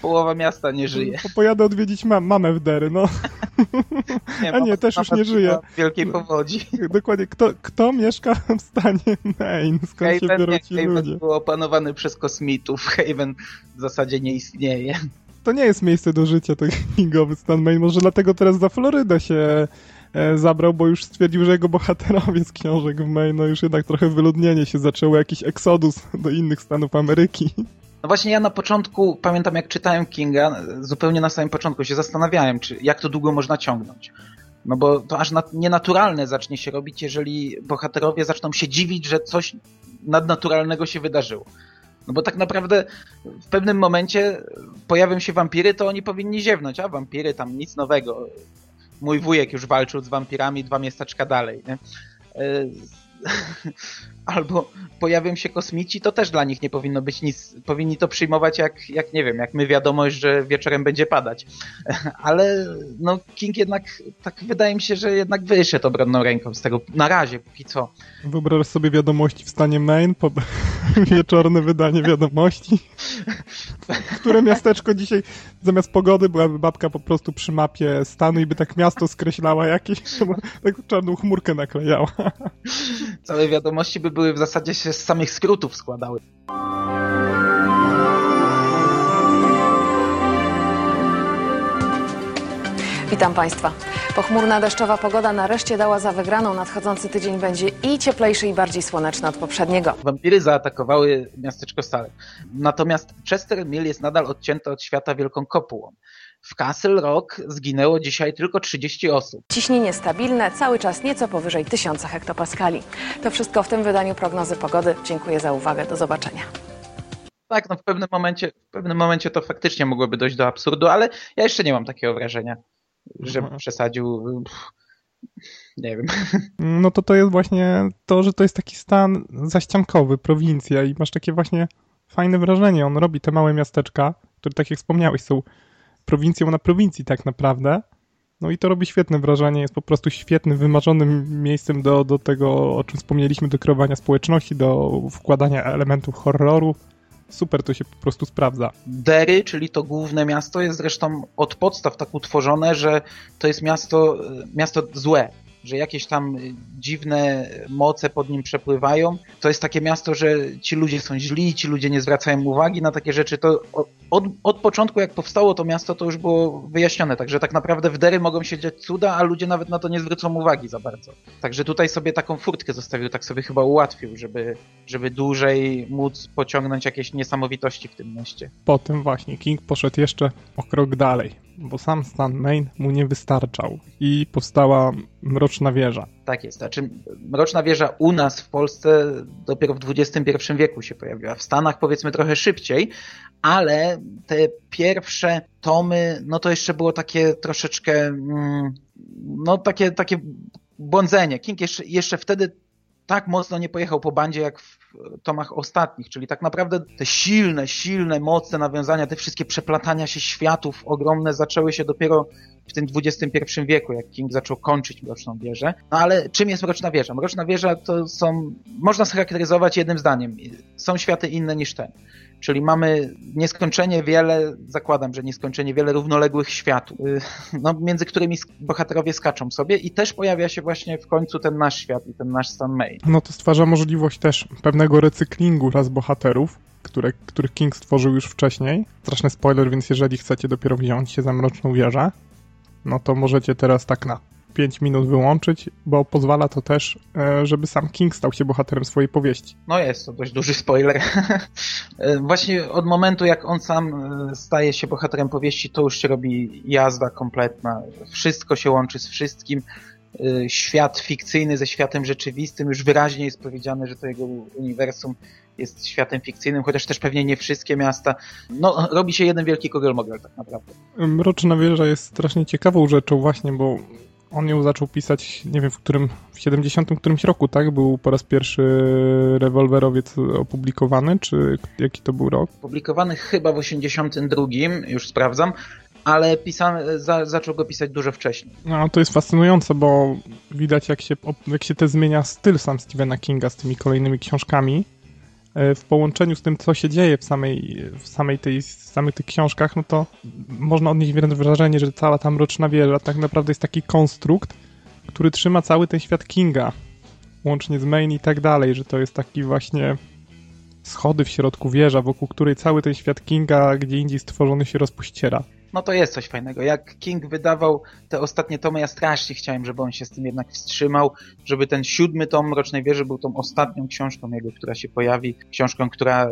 połowa miasta nie żyje. Po, pojadę odwiedzić mam, mamę w Dery, no. Nie, A nie, też już nie żyje. wielkiej powodzi. Dokładnie. Kto, kto mieszka w stanie Maine? Skąd Haven, się biorą ci Haven ludzie? był opanowany przez kosmitów. Haven w zasadzie nie istnieje. To nie jest miejsce do życia, to kingowy stan Maine. Może dlatego teraz za Florydę się zabrał, bo już stwierdził, że jego bohaterowie z książek w Maine, no już jednak trochę wyludnienie się zaczęło, jakiś eksodus do innych stanów Ameryki. No właśnie ja na początku, pamiętam jak czytałem Kinga, zupełnie na samym początku się zastanawiałem, czy jak to długo można ciągnąć. No bo to aż nienaturalne zacznie się robić, jeżeli bohaterowie zaczną się dziwić, że coś nadnaturalnego się wydarzyło. No bo tak naprawdę w pewnym momencie pojawią się wampiry, to oni powinni ziewnąć, a wampiry tam nic nowego mój wujek już walczył z wampirami dwa miasteczka dalej. Nie? E, albo pojawią się kosmici, to też dla nich nie powinno być nic. Powinni to przyjmować jak, jak nie wiem, jak my wiadomość, że wieczorem będzie padać. Ale no King jednak, tak wydaje mi się, że jednak wyszedł obronną ręką z tego. Na razie, póki co. Wyobraź sobie wiadomości w stanie Maine, po wieczorne wydanie wiadomości. Które miasteczko dzisiaj zamiast pogody byłaby babka po prostu przy mapie stanu i by tak miasto skreślała jakieś, tak czarną chmurkę naklejała. Całe wiadomości by były w zasadzie się z samych skrótów składały. Witam Państwa. Pochmurna deszczowa pogoda nareszcie dała za wygraną. Nadchodzący tydzień będzie i cieplejszy, i bardziej słoneczny od poprzedniego. Wampiry zaatakowały miasteczko Salem. Natomiast Chester Mill jest nadal odcięte od świata wielką kopułą. W Castle Rock zginęło dzisiaj tylko 30 osób. Ciśnienie stabilne, cały czas nieco powyżej 1000 hektopaskali. To wszystko w tym wydaniu prognozy pogody. Dziękuję za uwagę. Do zobaczenia. Tak, no w pewnym momencie, w pewnym momencie to faktycznie mogłoby dojść do absurdu, ale ja jeszcze nie mam takiego wrażenia, że Mhm. przesadził. Pff, Nie wiem. No to to jest właśnie to, że to jest taki stan zaściankowy, prowincja i masz takie właśnie fajne wrażenie. On robi te małe miasteczka, które tak jak wspomniałeś są prowincją na prowincji tak naprawdę. No i to robi świetne wrażenie, jest po prostu świetnym, wymarzonym miejscem do, do tego, o czym wspomnieliśmy, do kreowania społeczności, do wkładania elementów horroru. Super to się po prostu sprawdza. Derry, czyli to główne miasto, jest zresztą od podstaw tak utworzone, że to jest miasto, miasto złe, że jakieś tam dziwne moce pod nim przepływają. To jest takie miasto, że ci ludzie są źli, ci ludzie nie zwracają uwagi na takie rzeczy. To od, od początku, jak powstało to miasto, to już było wyjaśnione. Także tak naprawdę w Derry mogą się dziać cuda, a ludzie nawet na to nie zwrócą uwagi za bardzo. Także tutaj sobie taką furtkę zostawił, tak sobie chyba ułatwił, żeby, żeby dłużej móc pociągnąć jakieś niesamowitości w tym mieście. Potem właśnie King poszedł jeszcze o krok dalej, bo sam stan Main mu nie wystarczał i powstała Mroczna Wieża. Tak jest. Znaczy, Mroczna Wieża u nas w Polsce dopiero w XXI wieku się pojawiła. W Stanach powiedzmy trochę szybciej, ale te pierwsze tomy, no to jeszcze było takie troszeczkę, mm, no takie, takie błądzenie. King jeszcze, jeszcze wtedy tak mocno nie pojechał po bandzie jak w tomach ostatnich, czyli tak naprawdę te silne, silne, mocne nawiązania, te wszystkie przeplatania się światów ogromne zaczęły się dopiero w tym XXI wieku, jak King zaczął kończyć Mroczną Wieżę. No ale czym jest Mroczna Wieża? Mroczna Wieża to są, można scharakteryzować jednym zdaniem, są światy inne niż ten. Czyli mamy nieskończenie wiele, zakładam, że nieskończenie wiele równoległych światów, no, między którymi bohaterowie skaczą sobie i też pojawia się właśnie w końcu ten nasz świat i ten nasz Stan May. No to stwarza możliwość też pewnego recyklingu raz bohaterów, które, których King stworzył już wcześniej. Straszny spoiler, więc jeżeli chcecie dopiero wziąć się za Mroczną Wieżę, no to możecie teraz tak na 5 minut wyłączyć, bo pozwala to też, żeby sam King stał się bohaterem swojej powieści. No jest to dość duży spoiler. Właśnie od momentu, jak on sam staje się bohaterem powieści, to już się robi jazda kompletna. Wszystko się łączy z wszystkim. Świat fikcyjny ze światem rzeczywistym. Już wyraźnie jest powiedziane, że to jego uniwersum jest światem fikcyjnym, chociaż też pewnie nie wszystkie miasta. No, robi się jeden wielki kogel-mogel tak naprawdę. Mroczna Wieża jest strasznie ciekawą rzeczą właśnie, bo on ją zaczął pisać, nie wiem w którym, w 70 którymś roku, tak? Był po raz pierwszy rewolwerowiec opublikowany, czy jaki to był rok? Publikowany chyba w 82, już sprawdzam, ale pisa, za, zaczął go pisać dużo wcześniej. No to jest fascynujące, bo widać jak się, jak się te zmienia styl sam Stephena Kinga z tymi kolejnymi książkami w połączeniu z tym, co się dzieje w samej, w samej tej, w samych tych książkach, no to można odnieść wrażenie, że cała ta Mroczna Wieża tak naprawdę jest taki konstrukt, który trzyma cały ten świat Kinga, łącznie z Main i tak dalej, że to jest taki właśnie schody w środku wieża, wokół której cały ten świat Kinga gdzie indziej stworzony się rozpościera. No to jest coś fajnego. Jak King wydawał te ostatnie tomy, ja strasznie chciałem, żeby on się z tym jednak wstrzymał, żeby ten siódmy tom Mrocznej Wieży był tą ostatnią książką jego, która się pojawi, książką, która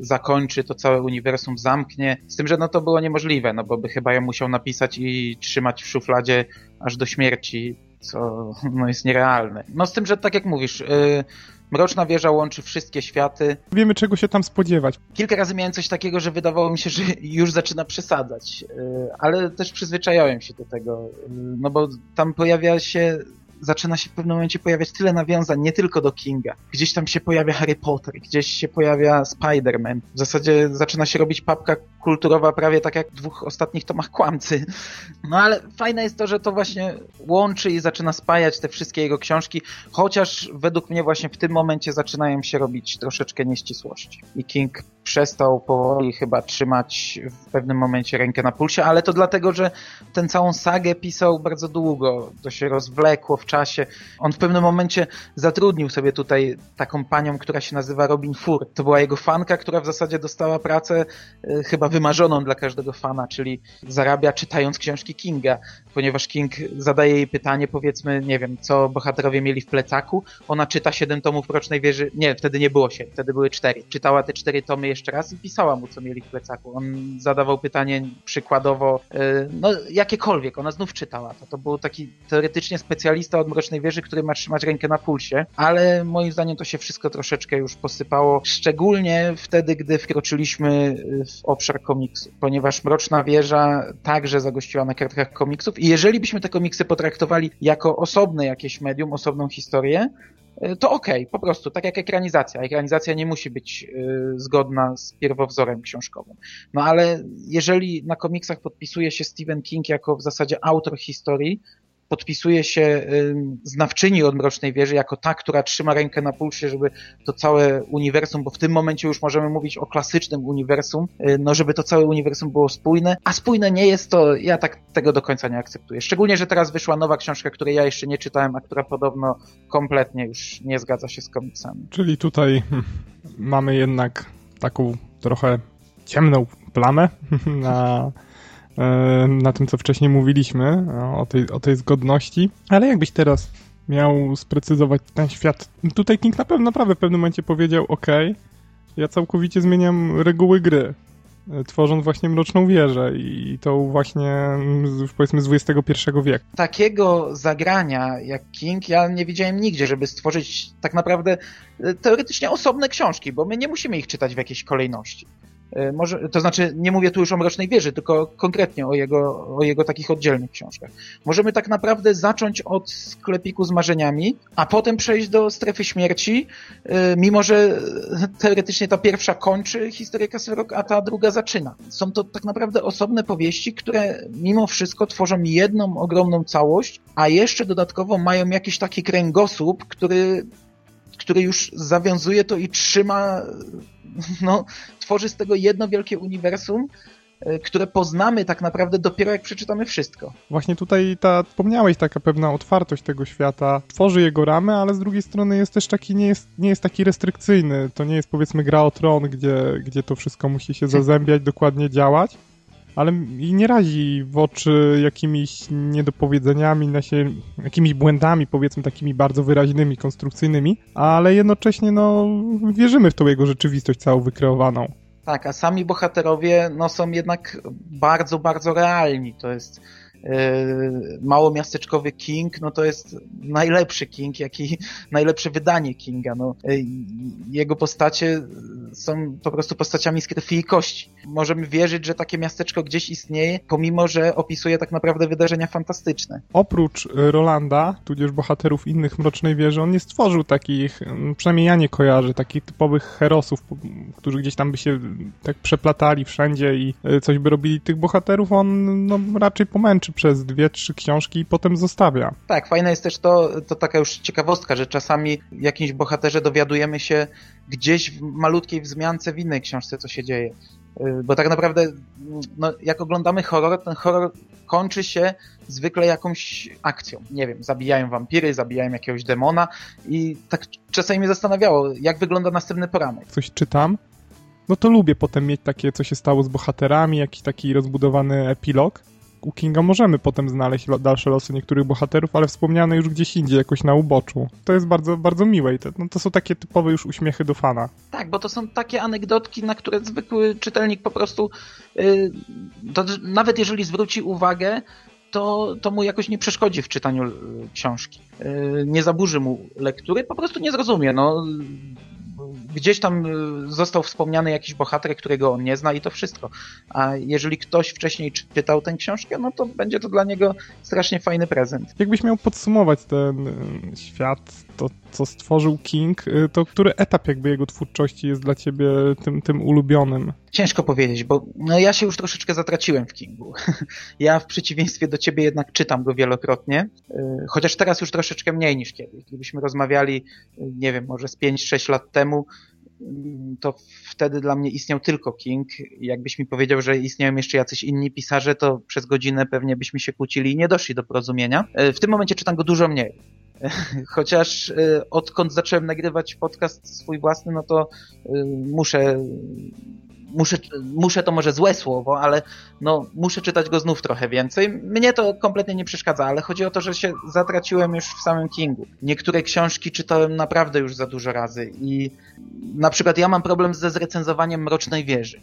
zakończy to całe uniwersum, zamknie. Z tym, że no to było niemożliwe, no bo by chyba ją musiał napisać i trzymać w szufladzie aż do śmierci, co no jest nierealne. No z tym, że tak jak mówisz... Yy, Mroczna Wieża łączy wszystkie światy. Wiemy, czego się tam spodziewać. Kilka razy miałem coś takiego, że wydawało mi się, że już zaczyna przesadzać, ale też przyzwyczajałem się do tego, no bo tam pojawia się zaczyna się w pewnym momencie pojawiać tyle nawiązań, nie tylko do Kinga. Gdzieś tam się pojawia Harry Potter, gdzieś się pojawia Spider-Man. W zasadzie zaczyna się robić papka kulturowa prawie tak jak w dwóch ostatnich tomach Kłamcy. No ale fajne jest to, że to właśnie łączy i zaczyna spajać te wszystkie jego książki, chociaż według mnie właśnie w tym momencie zaczynają się robić troszeczkę nieścisłości. I King przestał powoli chyba trzymać w pewnym momencie rękę na pulsie, ale to dlatego, że tę całą sagę pisał bardzo długo. To się rozwlekło w czasie. On w pewnym momencie zatrudnił sobie tutaj taką panią, która się nazywa Robin Fur. To była jego fanka, która w zasadzie dostała pracę y, chyba wymarzoną dla każdego fana, czyli zarabia czytając książki Kinga, ponieważ King zadaje jej pytanie, powiedzmy, nie wiem, co bohaterowie mieli w plecaku. Ona czyta siedem tomów Rocznej Wieży. Nie, wtedy nie było się, wtedy były cztery. Czytała te cztery tomy jeszcze raz i pisała mu, co mieli w plecaku. On zadawał pytanie przykładowo, yy, no jakiekolwiek, ona znów czytała. To, to był taki teoretycznie specjalista od Mrocznej Wieży, który ma trzymać rękę na pulsie, ale moim zdaniem to się wszystko troszeczkę już posypało, szczególnie wtedy, gdy wkroczyliśmy w obszar komiksu, ponieważ Mroczna Wieża także zagościła na kartkach komiksów i jeżeli byśmy te komiksy potraktowali jako osobne jakieś medium, osobną historię, E, to okej, okay, po prostu, tak jak ekranizacja. Ekranizacja nie musi być y, zgodna z pierwowzorem książkowym. No ale jeżeli na komiksach podpisuje się Stephen King jako w zasadzie autor historii, podpisuje się znawczyni od Mrocznej Wieży jako ta, która trzyma rękę na pulsie, żeby to całe uniwersum, bo w tym momencie już możemy mówić o klasycznym uniwersum, y, no żeby to całe uniwersum było spójne, a spójne nie jest to, ja tak tego do końca nie akceptuję. Szczególnie, że teraz wyszła nowa książka, której ja jeszcze nie czytałem, a która podobno kompletnie już nie zgadza się z komiksami. Czyli tutaj mamy jednak taką trochę ciemną plamę na na tym, co wcześniej mówiliśmy, o tej, o tej zgodności. Ale jakbyś teraz miał sprecyzować ten świat? Tutaj King na pewno naprawdę w pewnym momencie powiedział, ok, ja całkowicie zmieniam reguły gry, e, tworząc właśnie Mroczną Wieżę i to właśnie powiedzmy z XXI wieku. Takiego zagrania jak King ja nie widziałem nigdzie, żeby stworzyć tak naprawdę e, teoretycznie osobne książki, bo my nie musimy ich czytać w jakiejś kolejności. E, może, to znaczy, nie mówię tu już o Mrocznej Wieży, tylko konkretnie o jego, o jego takich oddzielnych książkach. Możemy tak naprawdę zacząć od sklepiku z marzeniami, a potem przejść do strefy śmierci, e, mimo że teoretycznie ta pierwsza kończy historię Castle a ta druga zaczyna. Są to tak naprawdę osobne powieści, które mimo wszystko tworzą jedną ogromną całość, a jeszcze dodatkowo mają jakiś taki kręgosłup, który który już zawiązuje to i trzyma no, tworzy z tego jedno wielkie uniwersum, e, które poznamy tak naprawdę dopiero jak przeczytamy wszystko. Właśnie tutaj ta, wspomniałeś, taka pewna otwartość tego świata tworzy jego ramy, ale z drugiej strony jest też taki, nie jest, nie jest taki restrykcyjny. To nie jest powiedzmy gra o tron, gdzie, gdzie to wszystko musi się zazębiać, dokładnie działać ale i nie razi w oczy jakimiś niedopowiedzeniami, jakimiś błędami, powiedzmy takimi bardzo wyraźnymi, konstrukcyjnymi, ale jednocześnie no, wierzymy w tą jego rzeczywistość całą wykreowaną. Tak, a sami bohaterowie no, są jednak bardzo, bardzo realni. To jest małomiasteczkowy King, no to jest najlepszy King, jaki najlepsze wydanie Kinga. No, yy, jego postacie są po prostu postaciami z krwi i kości. Możemy wierzyć, że takie miasteczko gdzieś istnieje, pomimo, że opisuje tak naprawdę wydarzenia fantastyczne. Oprócz Rolanda, tudzież bohaterów innych Mrocznej Wieży, on nie stworzył takich, mm, przynajmniej ja nie kojarzę, takich typowych herosów, którzy gdzieś tam by się tak przeplatali wszędzie i y, coś by robili tych bohaterów. On no, raczej pomęczy przez dwie, trzy książki i potem zostawia. Tak, fajne jest też to, to taka już ciekawostka, że czasami jakimś bohaterze dowiadujemy się gdzieś w malutkiej wzmiance w innej książce, co się dzieje. Y, bo tak naprawdę, no, jak oglądamy horror, ten horror kończy się zwykle jakąś akcją. Nie wiem, zabijają wampiry, zabijają jakiegoś demona i tak czasami mnie zastanawiało, jak wygląda następny poranek. Coś czytam, no to lubię potem mieć takie, co się stało z bohaterami, jakiś taki rozbudowany epilog u Kinga możemy potem znaleźć dalsze losy niektórych bohaterów, ale wspomniane już gdzieś indziej, jakoś na uboczu. To jest bardzo, bardzo miłe i to, no to są takie typowe już uśmiechy do fana. Tak, bo to są takie anegdotki, na które zwykły czytelnik po prostu, yy, to, nawet jeżeli zwróci uwagę, to, to mu jakoś nie przeszkodzi w czytaniu y, książki. Yy, nie zaburzy mu lektury, po prostu nie zrozumie. No, gdzieś tam y, został wspomniany jakiś bohater, którego on nie zna i to wszystko. A jeżeli ktoś wcześniej czytał tę książkę, no to będzie to dla niego strasznie fajny prezent. Jakbyś miał podsumować ten y, świat, to co stworzył King, y, to który etap jakby jego twórczości jest dla ciebie tym, tym ulubionym? Ciężko powiedzieć, bo no ja się już troszeczkę zatraciłem w Kingu. Ja w przeciwieństwie do ciebie jednak czytam go wielokrotnie, chociaż teraz już troszeczkę mniej niż kiedyś. Gdybyśmy rozmawiali, nie wiem, może z 5-6 lat temu, to wtedy dla mnie istniał tylko King. Jakbyś mi powiedział, że istnieją jeszcze jacyś inni pisarze, to przez godzinę pewnie byśmy się kłócili i nie doszli do porozumienia. W tym momencie czytam go dużo mniej. Chociaż odkąd zacząłem nagrywać podcast swój własny, no to muszę muszę, muszę to może złe słowo, ale no, muszę czytać go znów trochę więcej. Mnie to kompletnie nie przeszkadza, ale chodzi o to, że się zatraciłem już w samym Kingu. Niektóre książki czytałem naprawdę już za dużo razy i na przykład ja mam problem ze zrecenzowaniem Mrocznej Wieży.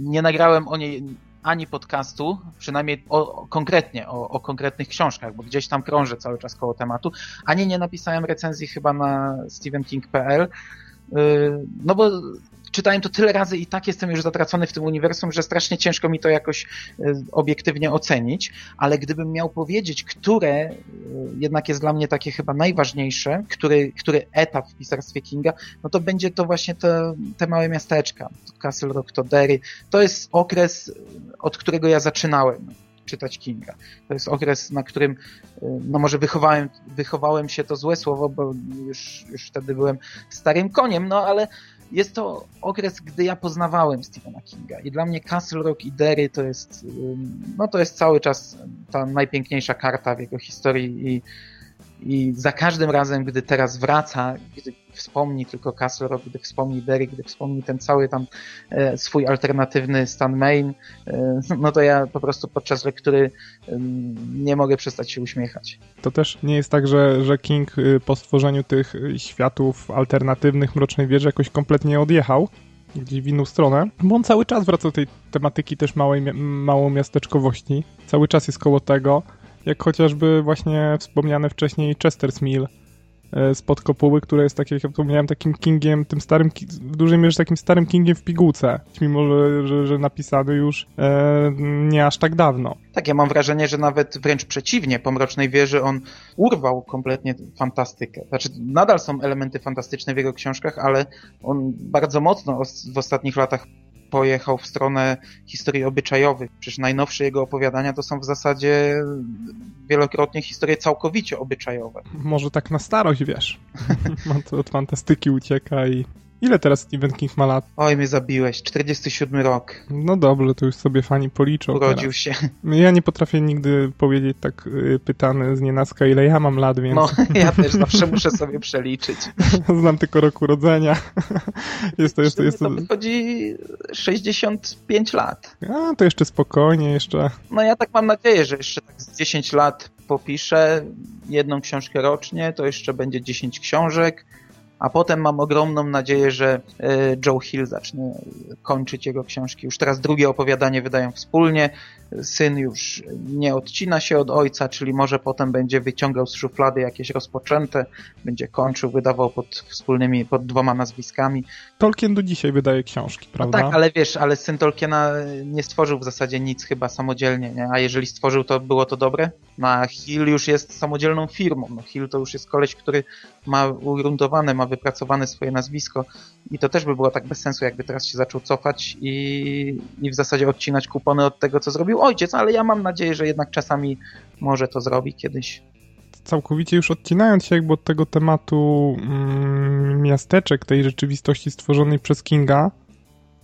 Nie nagrałem o niej ani podcastu, przynajmniej o, konkretnie o, o, konkretnych książkach, bo gdzieś tam krążę cały czas koło tematu, ani nie napisałem recenzji chyba na stephenking.pl, yy, no bo czytałem to tyle razy i tak jestem już zatracony w tym uniwersum, że strasznie ciężko mi to jakoś e, obiektywnie ocenić, ale gdybym miał powiedzieć, które e, jednak jest dla mnie takie chyba najważniejsze, który, który etap w pisarstwie Kinga, no to będzie to właśnie te, te małe miasteczka. Castle Rock to Derry. To jest okres, od którego ja zaczynałem czytać Kinga. To jest okres, na którym, e, no może wychowałem, wychowałem się, to złe słowo, bo już, już wtedy byłem starym koniem, no ale jest to okres, gdy ja poznawałem Stephena Kinga i dla mnie Castle Rock i Derry to jest, no to jest cały czas ta najpiękniejsza karta w jego historii i i za każdym razem, gdy teraz wraca, gdy wspomni tylko Castle Rock, gdy wspomni Derry, gdy wspomni ten cały tam e, swój alternatywny stan main, e, no to ja po prostu podczas lektury nie mogę przestać się uśmiechać. To też nie jest tak, że, że King y, po stworzeniu tych światów alternatywnych Mrocznej Wieży jakoś kompletnie odjechał gdzieś w inną stronę, bo on cały czas wraca do tej tematyki też małej, małą miasteczkowości. Cały czas jest koło tego jak chociażby właśnie wspomniane wcześniej Chester's Mill spod kopuły, które jest, tak jak ja wspomniałem, takim Kingiem, tym starym, w dużej mierze takim starym Kingiem w pigułce, mimo że, że, że napisany już e, nie aż tak dawno. Tak, ja mam wrażenie, że nawet wręcz przeciwnie, po Mrocznej Wieży on urwał kompletnie fantastykę. Znaczy, nadal są elementy fantastyczne w jego książkach, ale on bardzo mocno w ostatnich latach pojechał w stronę historii obyczajowych. Przecież najnowsze jego opowiadania to są w zasadzie wielokrotnie historie całkowicie obyczajowe. Może tak na starość, wiesz. od fantastyki ucieka i Ile teraz Stephen King ma lat? Oj, mnie zabiłeś. 47 rok. No dobrze, to już sobie fani policzą. Urodził teraz. się. Ja nie potrafię nigdy powiedzieć tak y, pytany z nienacka, ile ja mam lat, więc... No, ja też zawsze muszę sobie przeliczyć. Znam tylko rok urodzenia. jest to, jest to, jest to... wychodzi 65 lat. A, to jeszcze spokojnie, jeszcze... No ja tak mam nadzieję, że jeszcze tak z 10 lat popiszę jedną książkę rocznie, to jeszcze będzie 10 książek, a potem mam ogromną nadzieję, że e, Joe Hill zacznie kończyć jego książki. Już teraz drugie opowiadanie wydają wspólnie. Syn już nie odcina się od ojca, czyli może potem będzie wyciągał z szuflady jakieś rozpoczęte, będzie kończył, wydawał pod wspólnymi, pod dwoma nazwiskami. Tolkien do dzisiaj wydaje książki, no prawda? No tak, ale wiesz, ale syn Tolkiena nie stworzył w zasadzie nic chyba samodzielnie, nie? a jeżeli stworzył, to było to dobre? No a Hill już jest samodzielną firmą. No Hill to już jest koleś, który ma ugruntowane, ma wypracowane swoje nazwisko i to też by było tak bez sensu, jakby teraz się zaczął cofać i, i w zasadzie odcinać kupony od tego, co zrobił ojciec, ale ja mam nadzieję, że jednak czasami może to zrobi kiedyś. Całkowicie już odcinając się jakby od tego tematu mm, miasteczek, tej rzeczywistości stworzonej przez Kinga,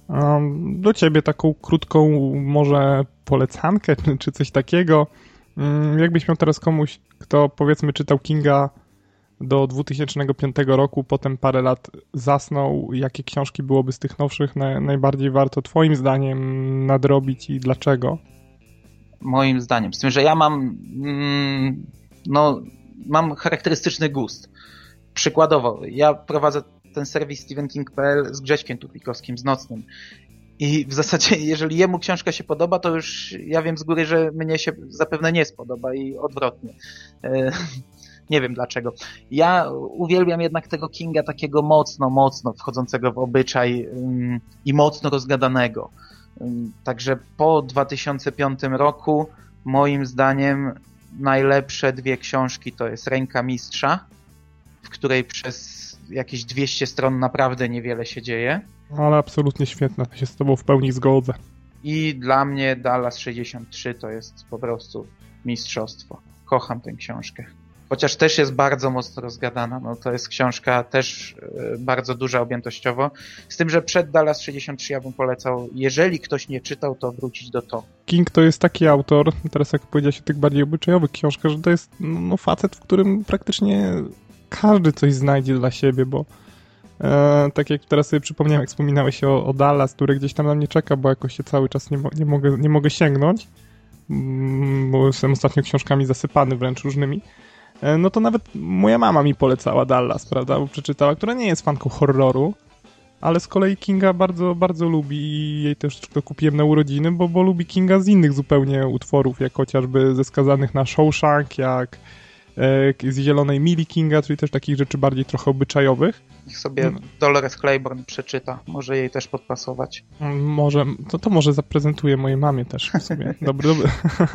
um, do ciebie taką krótką może polecankę czy coś takiego. Um, jakbyś miał teraz komuś, kto powiedzmy czytał Kinga do 2005 roku, potem parę lat zasnął. Jakie książki byłoby z tych nowszych na, najbardziej warto Twoim zdaniem nadrobić i dlaczego? Moim zdaniem. Z tym, że ja mam mm, no, mam charakterystyczny gust. Przykładowo, ja prowadzę ten serwis stevenking.pl z Grześkiem Tupikowskim, z Nocnym. I w zasadzie, jeżeli jemu książka się podoba, to już ja wiem z góry, że mnie się zapewne nie spodoba i odwrotnie. Nie wiem dlaczego. Ja uwielbiam jednak tego Kinga takiego mocno, mocno wchodzącego w obyczaj i mocno rozgadanego. Także po 2005 roku moim zdaniem najlepsze dwie książki to jest Ręka Mistrza, w której przez jakieś 200 stron naprawdę niewiele się dzieje. Ale absolutnie świetna, się z tobą w pełni zgodzę. I dla mnie Dallas 63 to jest po prostu mistrzostwo. Kocham tę książkę. Chociaż też jest bardzo mocno rozgadana. No, to jest książka też e, bardzo duża objętościowo. Z tym, że przed Dallas 63 ja bym polecał, jeżeli ktoś nie czytał, to wrócić do to. King to jest taki autor, teraz jak powiedziałeś o tych bardziej obyczajowych książkach, że to jest no, facet, w którym praktycznie każdy coś znajdzie dla siebie, bo e, tak jak teraz sobie przypomniałem, jak wspominałeś o, o Dallas, który gdzieś tam na mnie czeka, bo jakoś się cały czas nie, mo nie, mogę, nie mogę sięgnąć, mm, bo jestem ostatnio książkami zasypany wręcz różnymi, no to nawet moja mama mi polecała Dallas, prawda, bo przeczytała, która nie jest fanką horroru, ale z kolei Kinga bardzo, bardzo lubi i jej też to kupiłem na urodziny, bo, bo lubi Kinga z innych zupełnie utworów, jak chociażby ze skazanych na Shawshank, jak e, z Zielonej Mili Kinga, czyli też takich rzeczy bardziej trochę obyczajowych. Niech sobie no. Dolores Claiborne przeczyta, może jej też podpasować. Może, to, to może zaprezentuję mojej mamie też sobie. Dobry, dobry,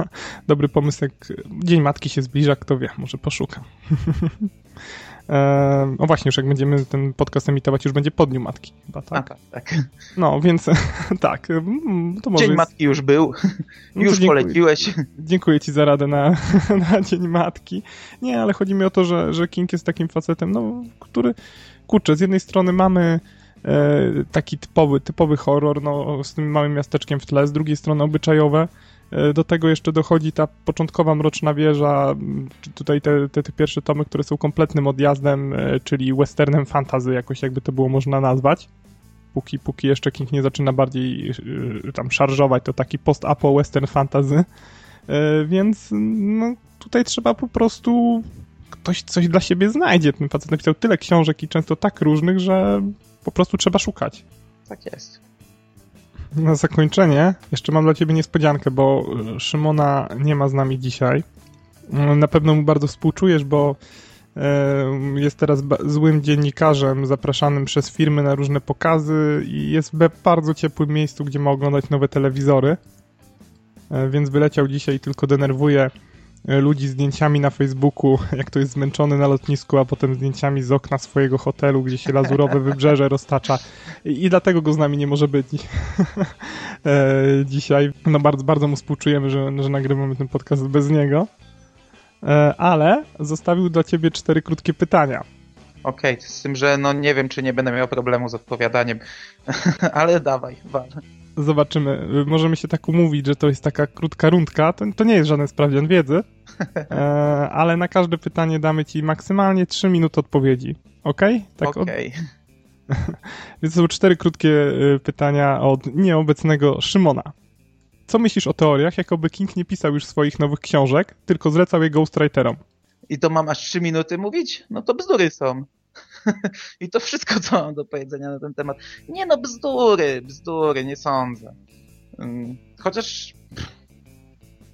dobry pomysł, jak Dzień Matki się zbliża, kto wie, może poszukam. E, o właśnie, już jak będziemy ten podcast emitować, już będzie po Dniu Matki chyba, tak? A, tak, tak. No, więc tak. To może Dzień jest... Matki już był. No już dziękuję. poleciłeś. Dziękuję ci za radę na, na Dzień Matki. Nie, ale chodzi mi o to, że, że King jest takim facetem, no, który, kurczę, z jednej strony mamy e, taki typowy, typowy horror, no, z tym małym miasteczkiem w tle, z drugiej strony obyczajowe, do tego jeszcze dochodzi ta początkowa Mroczna Wieża, tutaj te, te, te, pierwsze tomy, które są kompletnym odjazdem, e, czyli westernem fantazy, jakoś jakby to było można nazwać. Póki, póki jeszcze King nie zaczyna bardziej e, tam szarżować, to taki post-apo western fantazy. Więc no, tutaj trzeba po prostu ktoś coś dla siebie znajdzie. Ten facet napisał tyle książek i często tak różnych, że po prostu trzeba szukać. Tak jest na zakończenie jeszcze mam dla ciebie niespodziankę, bo e, Szymona nie ma z nami dzisiaj. E, na pewno mu bardzo współczujesz, bo e, jest teraz złym dziennikarzem zapraszanym przez firmy na różne pokazy i jest w bardzo ciepłym miejscu, gdzie ma oglądać nowe telewizory. Więc wyleciał dzisiaj i tylko denerwuje E, ludzi zdjęciami na Facebooku, jak to jest zmęczony na lotnisku, a potem zdjęciami z okna swojego hotelu, gdzie się lazurowe wybrzeże roztacza. I, i dlatego go z nami nie może być e, dzisiaj. No bardzo, bardzo mu współczujemy, że, że nagrywamy ten podcast bez niego. E, ale zostawił dla ciebie cztery krótkie pytania. Okej, okay, z tym, że no nie wiem, czy nie będę miał problemu z odpowiadaniem, ale dawaj, wal zobaczymy. Możemy się tak umówić, że to jest taka krótka rundka. To, to nie jest żaden sprawdzian wiedzy, e, ale na każde pytanie damy ci maksymalnie 3 minuty odpowiedzi. Ok? Tak Okej. Okay. Od... Więc to są cztery krótkie e, pytania od nieobecnego Szymona. Co myślisz o teoriach, jakoby King nie pisał już swoich nowych książek, tylko zlecał je ghostwriterom? I to mam aż 3 minuty mówić? No to bzdury są. I to wszystko, co mam do powiedzenia na ten temat. Nie no, bzdury, bzdury, nie sądzę. Mm, chociaż...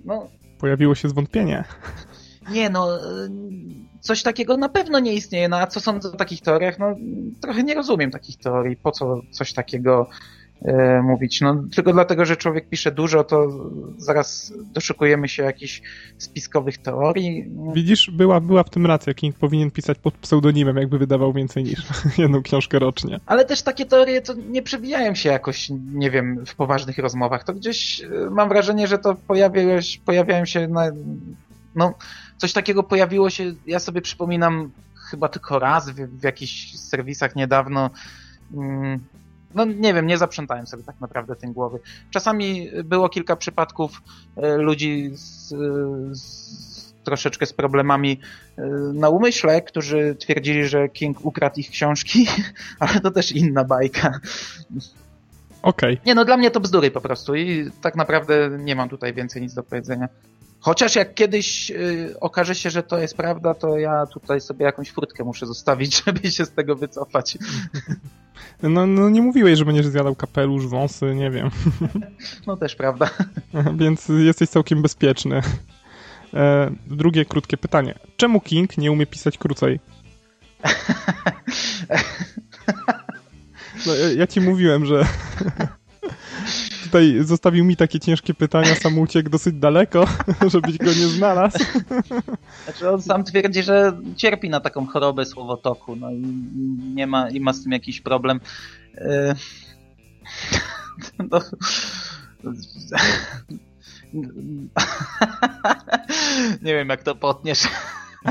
No... Pojawiło się zwątpienie. Nie no, coś takiego na pewno nie istnieje. No a co sądzę o takich teoriach? No trochę nie rozumiem takich teorii. Po co coś takiego mówić. No, tylko dlatego, że człowiek pisze dużo, to zaraz doszukujemy się jakichś spiskowych teorii. Widzisz, była, była w tym racja. King powinien pisać pod pseudonimem, jakby wydawał więcej niż jedną książkę rocznie. Ale też takie teorie to nie przewijają się jakoś, nie wiem, w poważnych rozmowach. To gdzieś e, mam wrażenie, że to pojawiają, pojawiają się na... No, coś takiego pojawiło się, ja sobie przypominam chyba tylko raz w, w jakichś serwisach niedawno mm, no nie wiem, nie zaprzątałem sobie tak naprawdę tej głowy. Czasami było kilka przypadków e, ludzi z, z troszeczkę z problemami e, na umyśle, którzy twierdzili, że King ukradł ich książki, ale to też inna bajka. Okej. Okay. Nie, no dla mnie to bzdury po prostu i tak naprawdę nie mam tutaj więcej nic do powiedzenia. Chociaż jak kiedyś y, okaże się, że to jest prawda, to ja tutaj sobie jakąś furtkę muszę zostawić, żeby się z tego wycofać. No, no nie mówiłeś, że będziesz zjadał kapelusz, wąsy, nie wiem. No też prawda. Więc jesteś całkiem bezpieczny. E, drugie krótkie pytanie. Czemu King nie umie pisać krócej? No, ja ci mówiłem, że tutaj zostawił mi takie ciężkie pytania, sam uciekł dosyć daleko, żebyś go nie znalazł. Znaczy on sam twierdzi, że cierpi na taką chorobę słowotoku, no i nie ma, i ma z tym jakiś problem. E, no, nie wiem, jak to potniesz.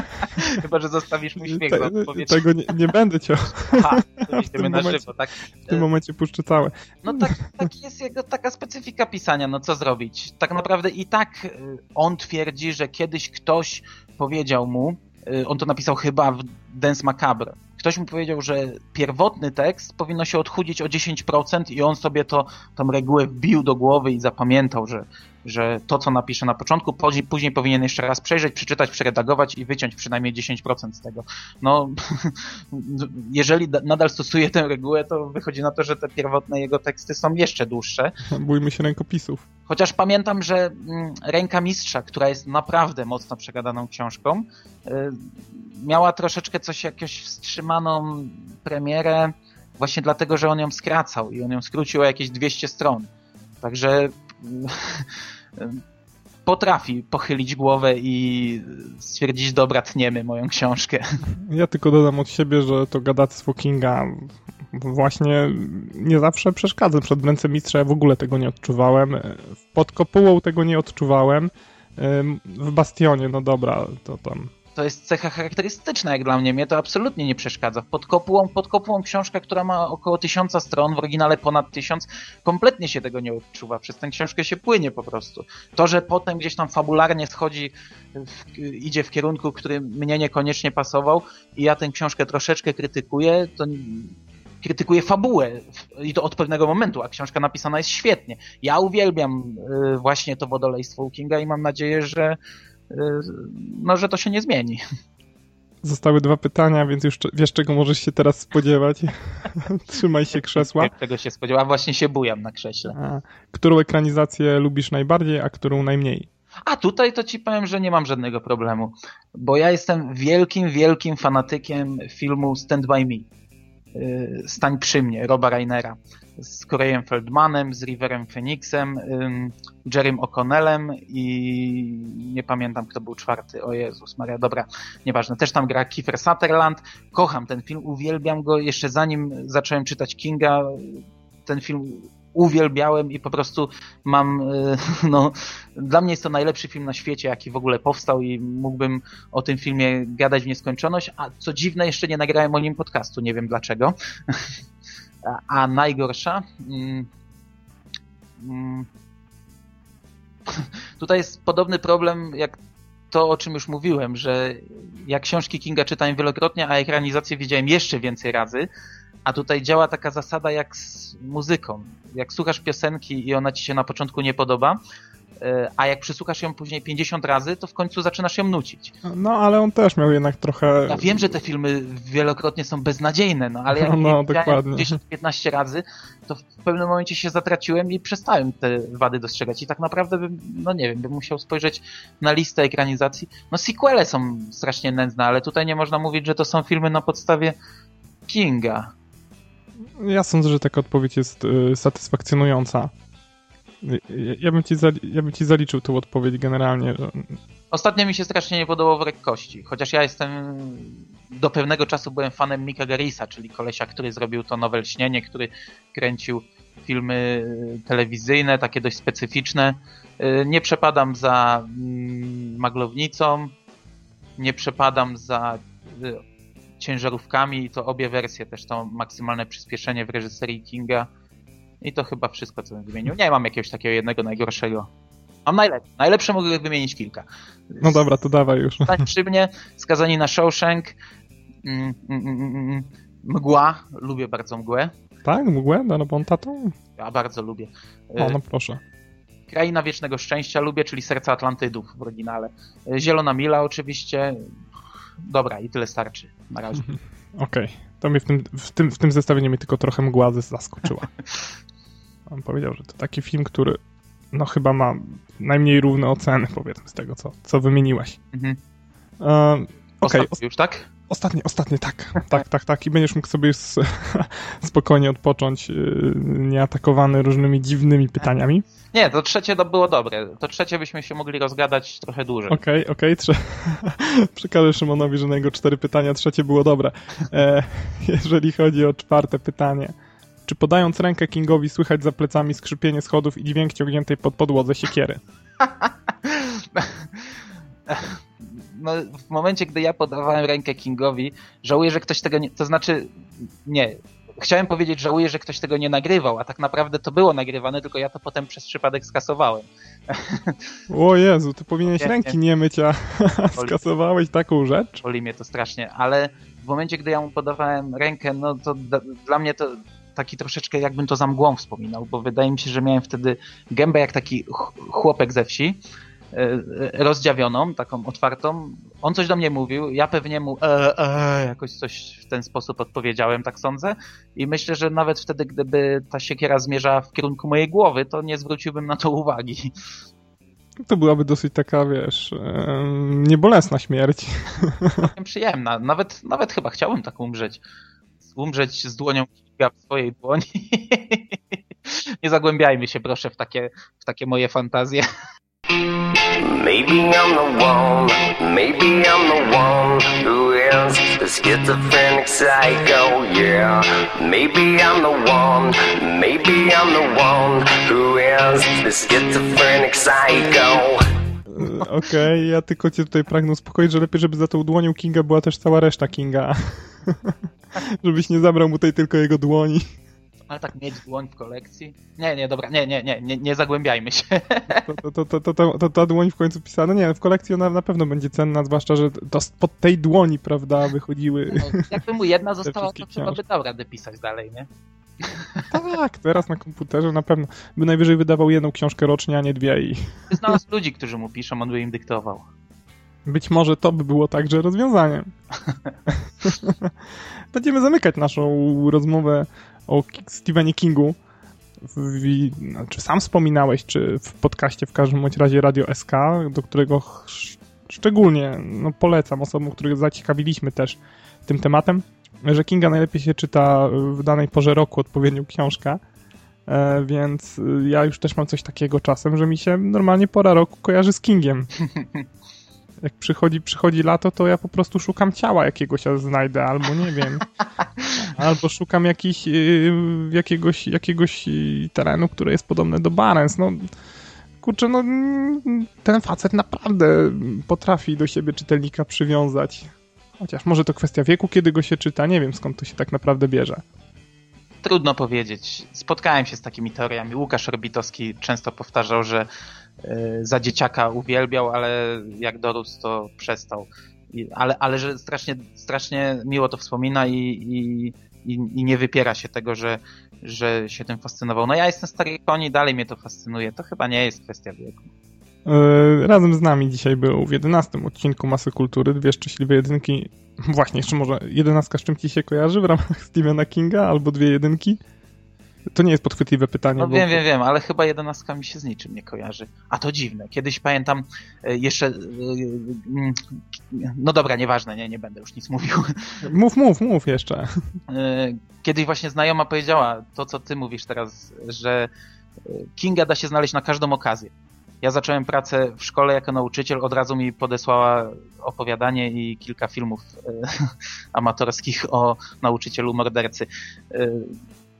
Chyba, że zostawisz mi śmiech za odpowiedź. Tego nie, nie będę cię. Aha, to idziemy na momencie- żywo, tak? W tym momencie puszczę całe. No tak, tak jest jego taka specyfika pisania, no co zrobić? Tak naprawdę i tak y, on twierdzi, że kiedyś ktoś powiedział mu, y, on to napisał chyba w Dance Macabre, ktoś mu powiedział, że pierwotny tekst powinno się odchudzić o 10% i on sobie to, tą regułę wbił do głowy i zapamiętał, że, że to, co napisze na początku, później, później powinien jeszcze raz przejrzeć, przeczytać, przeredagować i wyciąć przynajmniej 10% z tego. No, jeżeli da- nadal stosuje tę regułę, to wychodzi na to, że te pierwotne jego teksty są jeszcze dłuższe. Bójmy się rękopisów. Chociaż pamiętam, że mm, Ręka Mistrza, która jest naprawdę mocno przegadaną książką, y, miała troszeczkę coś, jakąś wstrzymaną premierę właśnie dlatego, że on ją skracał i on ją skrócił o jakieś 200 stron. Także y, potrafi pochylić głowę i stwierdzić, dobra, tniemy moją książkę. Ja tylko dodam od siebie, że to gadactwo Kinga właśnie nie zawsze przeszkadza. Przed ręce mistrza ja w ogóle tego nie odczuwałem. Pod kopułą tego nie odczuwałem. W Bastionie, no dobra, to tam. To jest cecha charakterystyczna jak dla mnie, mnie to absolutnie nie przeszkadza. Pod kopułą, pod kopułą książka, która ma około tysiąca stron, w oryginale ponad tysiąc, kompletnie się tego nie odczuwa. Przez tę książkę się płynie po prostu. To, że potem gdzieś tam fabularnie schodzi, w, idzie w kierunku, który mnie niekoniecznie pasował i ja tę książkę troszeczkę krytykuję, to krytykuję fabułę i to od pewnego momentu, a książka napisana jest świetnie. Ja uwielbiam y, właśnie to wodolejstwo Kinga i mam nadzieję, że no, że to się nie zmieni. Zostały dwa pytania, więc już wiesz, czego możesz się teraz spodziewać. Trzymaj się krzesła. Jak Czego się spodziewałem, właśnie się bujam na krześle. A, którą ekranizację lubisz najbardziej, a którą najmniej? A tutaj to ci powiem, że nie mam żadnego problemu, bo ja jestem wielkim, wielkim fanatykiem filmu Stand By Me. Y, Stań przy mnie, Roba Reinera. Z Coreyem Feldmanem, z Riverem Phoenixem, ym, Jerrym O'Connellem i nie pamiętam kto był czwarty. O Jezus Maria, dobra, nieważne. Też tam gra Kiefer Sutherland. Kocham ten film, uwielbiam go. Jeszcze zanim zacząłem czytać Kinga, ten film uwielbiałem i po prostu mam, y, no, dla mnie jest to najlepszy film na świecie, jaki w ogóle powstał i mógłbym o tym filmie gadać w nieskończoność, a co dziwne, jeszcze nie nagrałem o nim podcastu, nie wiem dlaczego. A, najgorsza... Mm, mm, tutaj jest podobny problem jak to, o czym już mówiłem, że ja książki Kinga czytałem wielokrotnie, a ekranizację widziałem jeszcze więcej razy, a tutaj działa taka zasada jak z muzyką. Jak słuchasz piosenki i ona ci się na początku nie podoba, e, a jak przysłuchasz ją później 50 razy, to w końcu zaczynasz ją nucić. No, ale on też miał jednak trochę... Ja wiem, że te filmy wielokrotnie są beznadziejne, no ale jak No, no, dokładnie. 10-15 razy, to w pewnym momencie się zatraciłem i przestałem te wady dostrzegać. I tak naprawdę bym, no nie wiem, bym musiał spojrzeć na listę ekranizacji. No sequele są strasznie nędzne, ale tutaj nie można mówić, że to są filmy na podstawie Kinga. Ja sądzę, że taka odpowiedź jest y, satysfakcjonująca. Ja, ja, bym ci ja bym ci zaliczył tą odpowiedź generalnie. że- Ostatnio mi się strasznie nie podobał Wrek Kości, chociaż ja jestem do pewnego czasu byłem fanem Mika Garisa, czyli kolesia, który zrobił to nowe Lśnienie, który kręcił filmy telewizyjne, takie dość specyficzne. Y, Nie przepadam za mm, maglownicą, nie przepadam za y, ciężarówkami i to obie wersje, też to maksymalne przyspieszenie w reżyserii Kinga i to chyba wszystko, co bym wymienił. Nie mam jakiegoś takiego jednego najgorszego. Mam najlepsze. Najlepsze mogę wymienić kilka. No dobra, to dawaj już. Stań przy mnie, skazani na Shawshank, mm, mm, mm, mm, mgła, lubię bardzo mgłę, Tak? Mgłę? No, bo on tatą? ja bardzo lubię. O, E, no proszę. Kraina Wiecznego Szczęścia lubię, czyli Serca Atlantydów w oryginale. E, Zielona Mila oczywiście, dobra i tyle starczy na razie. Okej. To mnie w tym, w, tym, w tym zestawieniu mnie tylko trochę mgła zas- zaskoczyła. On powiedział, że to taki film, który no chyba ma najmniej równe oceny, powiedzmy, z tego, co, co wymieniłeś. Mhm. Um, Okej, Ostatni już, tak? Ostatnie, ostatnie, tak. Tak, tak, tak. I będziesz mógł sobie spokojnie odpocząć, yy, nieatakowany różnymi dziwnymi pytaniami. Nie, to trzecie to było dobre. To trzecie byśmy się mogli rozgadać trochę dłużej. Okej, okej. trze- Przekażę Szymonowi, że na jego cztery pytania trzecie było dobre. E, jeżeli chodzi o czwarte pytanie. Czy podając rękę Kingowi słychać za plecami skrzypienie schodów i dźwięk ciągniętej pod podłodze siekiery? No, w momencie, gdy ja podawałem rękę Kingowi, żałuję, że ktoś tego nie... To znaczy, nie, chciałem powiedzieć, żałuję, że ktoś tego nie nagrywał, a tak naprawdę to było nagrywane, tylko ja to potem przez przypadek skasowałem. O Jezu, ty powinieneś nie, ręki nie myć, a skasowałeś taką rzecz? Boli mnie to strasznie, ale w momencie, gdy ja mu podawałem rękę, no to dla mnie to taki troszeczkę jakbym to za mgłą wspominał, bo wydaje mi się, że miałem wtedy gębę jak taki chłopek ze wsi, rozdziawioną, taką otwartą. On coś do mnie mówił, ja pewnie mu e, e, jakoś coś w ten sposób odpowiedziałem, tak sądzę. I myślę, że nawet wtedy, gdyby ta siekiera zmierzała w kierunku mojej głowy, to nie zwróciłbym na to uwagi. To byłaby dosyć taka, wiesz, niebolesna śmierć. Przyjemna. Nawet, nawet chyba chciałbym tak umrzeć. Umrzeć z dłonią w swojej dłoni. Nie zagłębiajmy się proszę w takie, w takie moje fantazje. Maybe I'm the one, maybe I'm the one who is the schizophrenic psycho, yeah. Maybe I'm the one, maybe I'm the one who is the schizophrenic psycho. Okej, okay, ja tylko cię tutaj pragnę uspokoić, że lepiej, żeby za tą dłonią Kinga była też cała reszta Kinga. Żebyś nie zabrał mu tej tylko jego dłoni. Ale tak mieć dłoń w kolekcji? Nie, nie, dobra, nie, nie, nie, nie, nie zagłębiajmy się. To, to, to, to, to, to, ta dłoń w końcu pisana, nie, w kolekcji ona na pewno będzie cenna, zwłaszcza, że to pod tej dłoni, prawda, wychodziły. No, jakby mu jedna została, to chyba by dał radę pisać dalej, nie? Tak, teraz na komputerze na pewno. By najwyżej wydawał jedną książkę rocznie, a nie dwie i... Znalazł ludzi, którzy mu piszą, on by im dyktował. Być może to by było także rozwiązaniem. Będziemy zamykać naszą rozmowę o Stephenie Kingu. W, czy sam wspominałeś, czy w podcaście w każdym bądź razie Radio SK, do którego szczególnie no, polecam osobom, których zaciekawiliśmy też tym tematem, że Kinga najlepiej się czyta w danej porze roku odpowiednią książkę. E, więc ja już też mam coś takiego czasem, że mi się normalnie pora roku kojarzy z Kingiem. jak przychodzi, przychodzi lato, to ja po prostu szukam ciała jakiegoś znajdę, albo nie wiem. Albo szukam jakiś, y, jakiegoś, jakiegoś y, terenu, które jest podobne do Barents. No, kurczę, no ten facet naprawdę potrafi do siebie czytelnika przywiązać. Chociaż może to kwestia wieku, kiedy go się czyta, nie wiem skąd to się tak naprawdę bierze. Trudno powiedzieć. Spotkałem się z takimi teoriami. Łukasz Orbitowski często powtarzał, że za dzieciaka uwielbiał, ale jak dorósł, to przestał. I, ale, ale że strasznie, strasznie miło to wspomina i, i, i, nie wypiera się tego, że, że się tym fascynował. No ja jestem stary koni, dalej mnie to fascynuje. To chyba nie jest kwestia wieku. E, razem z nami dzisiaj był w 11 odcinku Masy Kultury dwie szczęśliwe jedynki. Właśnie, jeszcze może jedenastka z czym ci się kojarzy w ramach Stephena Kinga albo dwie jedynki? To nie jest podchwytliwe pytanie. No bo... wiem, wiem, wiem, ale chyba jedenastka mi się z niczym nie kojarzy. A to dziwne. Kiedyś pamiętam e, jeszcze... E, mm, no dobra, nieważne, nie, nie będę już nic mówił. Mów, mów, mów jeszcze. E, kiedyś właśnie znajoma powiedziała to, co ty mówisz teraz, że Kinga da się znaleźć na każdą okazję. Ja zacząłem pracę w szkole jako nauczyciel, od razu mi podesłała opowiadanie i kilka filmów amatorskich o nauczycielu mordercy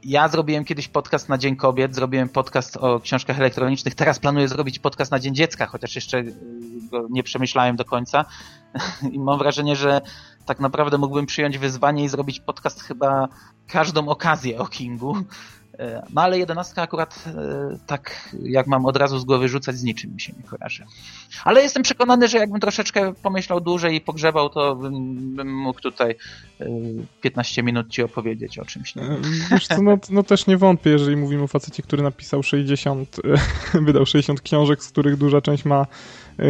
ja zrobiłem kiedyś podcast na Dzień Kobiet, zrobiłem podcast o książkach elektronicznych, teraz planuję zrobić podcast na Dzień Dziecka, chociaż jeszcze go nie przemyślałem do końca i mam wrażenie, że tak naprawdę mógłbym przyjąć wyzwanie i zrobić podcast chyba każdą okazję o Kingu. E, no ale jedenastka akurat e, tak jak mam od razu z głowy rzucać, z niczym mi się nie kojarzy. Ale jestem przekonany, że jakbym troszeczkę pomyślał dłużej i pogrzebał, to bym, bym mógł tutaj 15 e, minut ci opowiedzieć o czymś. Wiesz co, no, no też nie wątpię, jeżeli mówimy o facecie, który napisał 60, wydał 60 książek, z których duża część ma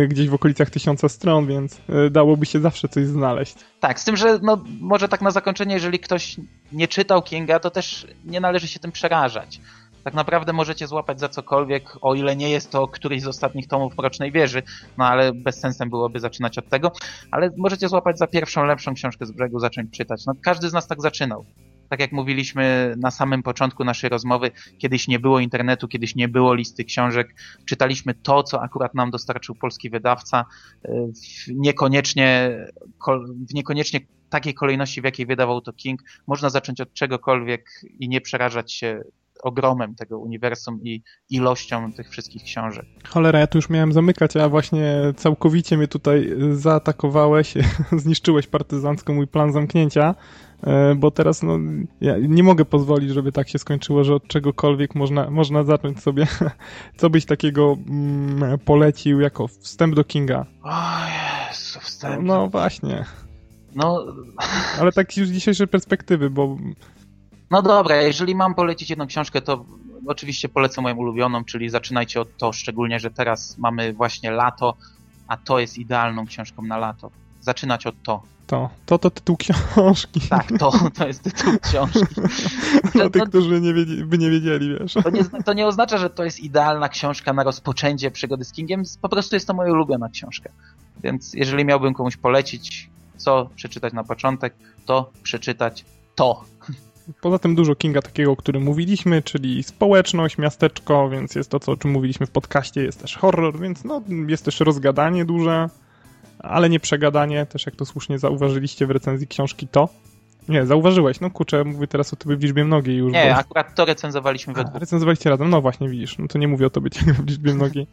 gdzieś w okolicach tysiąca stron, więc e, dałoby się zawsze coś znaleźć. Tak, z tym, że no, może tak na zakończenie, jeżeli ktoś nie czytał Kinga, to też nie należy się tym przerażać. Tak naprawdę możecie złapać za cokolwiek, o ile nie jest to któryś z ostatnich tomów Mrocznej Wieży, no ale bez sensem byłoby zaczynać od tego, ale możecie złapać za pierwszą, lepszą książkę z brzegu, zacząć czytać. No, każdy z nas tak zaczynał tak jak mówiliśmy na samym początku naszej rozmowy, kiedyś nie było internetu, kiedyś nie było listy książek, czytaliśmy to, co akurat nam dostarczył polski wydawca, e, w niekoniecznie, w niekoniecznie takiej kolejności, w jakiej wydawał to King. Można zacząć od czegokolwiek i nie przerażać się ogromem tego uniwersum i ilością tych wszystkich książek. Cholera, ja tu już miałem zamykać, a właśnie całkowicie mnie tutaj zaatakowałeś, zniszczyłeś partyzancko mój plan zamknięcia, bo teraz no, ja nie mogę pozwolić, żeby tak się skończyło, że od czegokolwiek można, można zacząć sobie. Co byś takiego mm, polecił jako wstęp do Kinga? O Jezu, wstęp. No właśnie. No... Ale tak już z dzisiejszej perspektywy, bo no dobra, jeżeli mam polecić jedną książkę, to oczywiście polecę moją ulubioną, czyli zaczynajcie od to, szczególnie, że teraz mamy właśnie lato, a to jest idealną książką na lato. Zaczynać od to. To, to to tytuł książki. Tak, to, to jest tytuł książki. Dla tych, którzy nie wiedzieli, by nie wiedzieli, wiesz. To nie, to nie oznacza, że to jest idealna książka na rozpoczęcie przygody z Kingiem, po prostu jest to moja ulubiona książka. Więc jeżeli miałbym komuś polecić, co przeczytać na początek, to przeczytać to. Poza tym dużo Kinga takiego, o którym mówiliśmy, czyli społeczność, miasteczko, więc jest to, co, o czym mówiliśmy w podcaście, jest też horror, więc no, jest też rozgadanie duże, ale nie przegadanie, też jak to słusznie zauważyliście w recenzji książki To. Nie, zauważyłeś, no kurczę, mówię teraz o tobie w liczbie mnogiej już. Nie, bo... akurat to recenzowaliśmy we dwóch. Recenzowaliście razem, no właśnie, widzisz, no to nie mówię o tobie w liczbie mnogiej.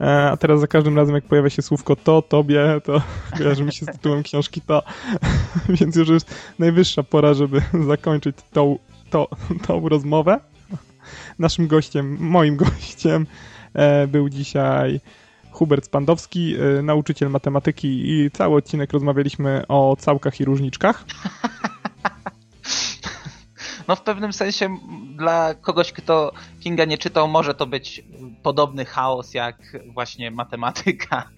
E, a teraz za każdym razem, jak pojawia się słówko to, tobie, to kojarzy mi się z tytułem książki to. Więc już jest najwyższa pora, żeby zakończyć tą, tą, tą rozmowę. Naszym gościem, moim gościem e, był dzisiaj Hubert Spandowski, e, nauczyciel matematyki i cały odcinek rozmawialiśmy o całkach i różniczkach. no w pewnym sensie dla kogoś, kto Kinga nie czytał, może to być podobny chaos jak właśnie matematyka.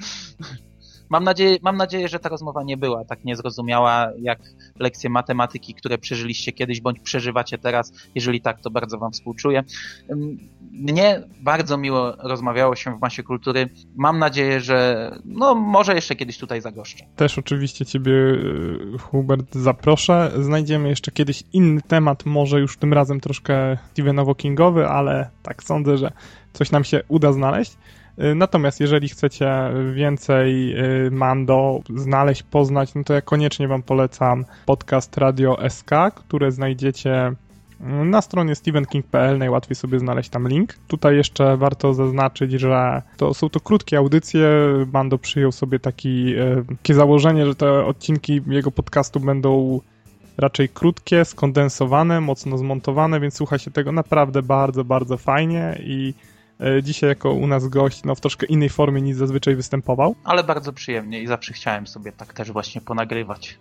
Mam nadzieję, mam nadzieję, że ta rozmowa nie była tak niezrozumiała jak lekcje matematyki, które przeżyliście kiedyś bądź przeżywacie teraz. Jeżeli tak, to bardzo Wam współczuję. Mnie bardzo miło rozmawiało się w Masie Kultury. Mam nadzieję, że no może jeszcze kiedyś tutaj zagoszczę. Też oczywiście Ciebie, e, Hubert, zaproszę. Znajdziemy jeszcze kiedyś inny temat, może już tym razem troszkę Stephenowo-Kingowy, ale tak sądzę, że coś nam się uda znaleźć. Y, natomiast jeżeli chcecie więcej y, Mando znaleźć, poznać, no to ja koniecznie Wam polecam podcast Radio SK, które znajdziecie y, na stronie stephenking.pl najłatwiej sobie znaleźć tam link. Tutaj jeszcze warto zaznaczyć, że to są to krótkie audycje. Mando przyjął sobie taki, takie założenie, że te odcinki jego podcastu będą raczej krótkie, skondensowane, mocno zmontowane, więc słucha się tego naprawdę bardzo, bardzo fajnie i dzisiaj jako u nas gość, no w troszkę innej formie niż zazwyczaj występował. Ale bardzo przyjemnie i zawsze chciałem sobie tak też właśnie ponagrywać.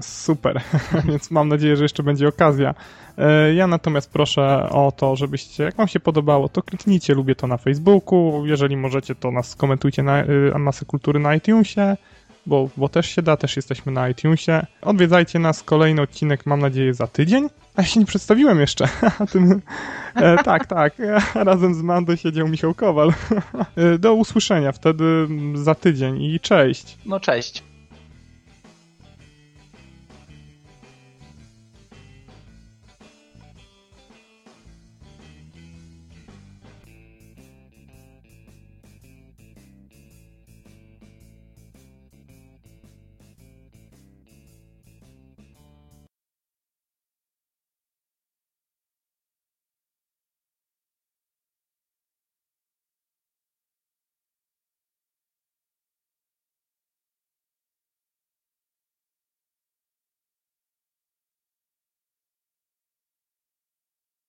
Super, więc mam nadzieję, że jeszcze będzie okazja. E, ja natomiast proszę o to, żebyście, jak wam się podobało, to kliknijcie, lubię to na Facebooku, jeżeli możecie, to nas skomentujcie na y, Masę Kultury na iTunesie, bo, bo też się da, też jesteśmy na iTunesie. Odwiedzajcie nas, kolejny odcinek mam nadzieję za tydzień. A ja się nie przedstawiłem jeszcze. Tym, e, tak, tak. Razem z Mando siedział Michał Kowal. E, do usłyszenia wtedy za tydzień i cześć. No cześć.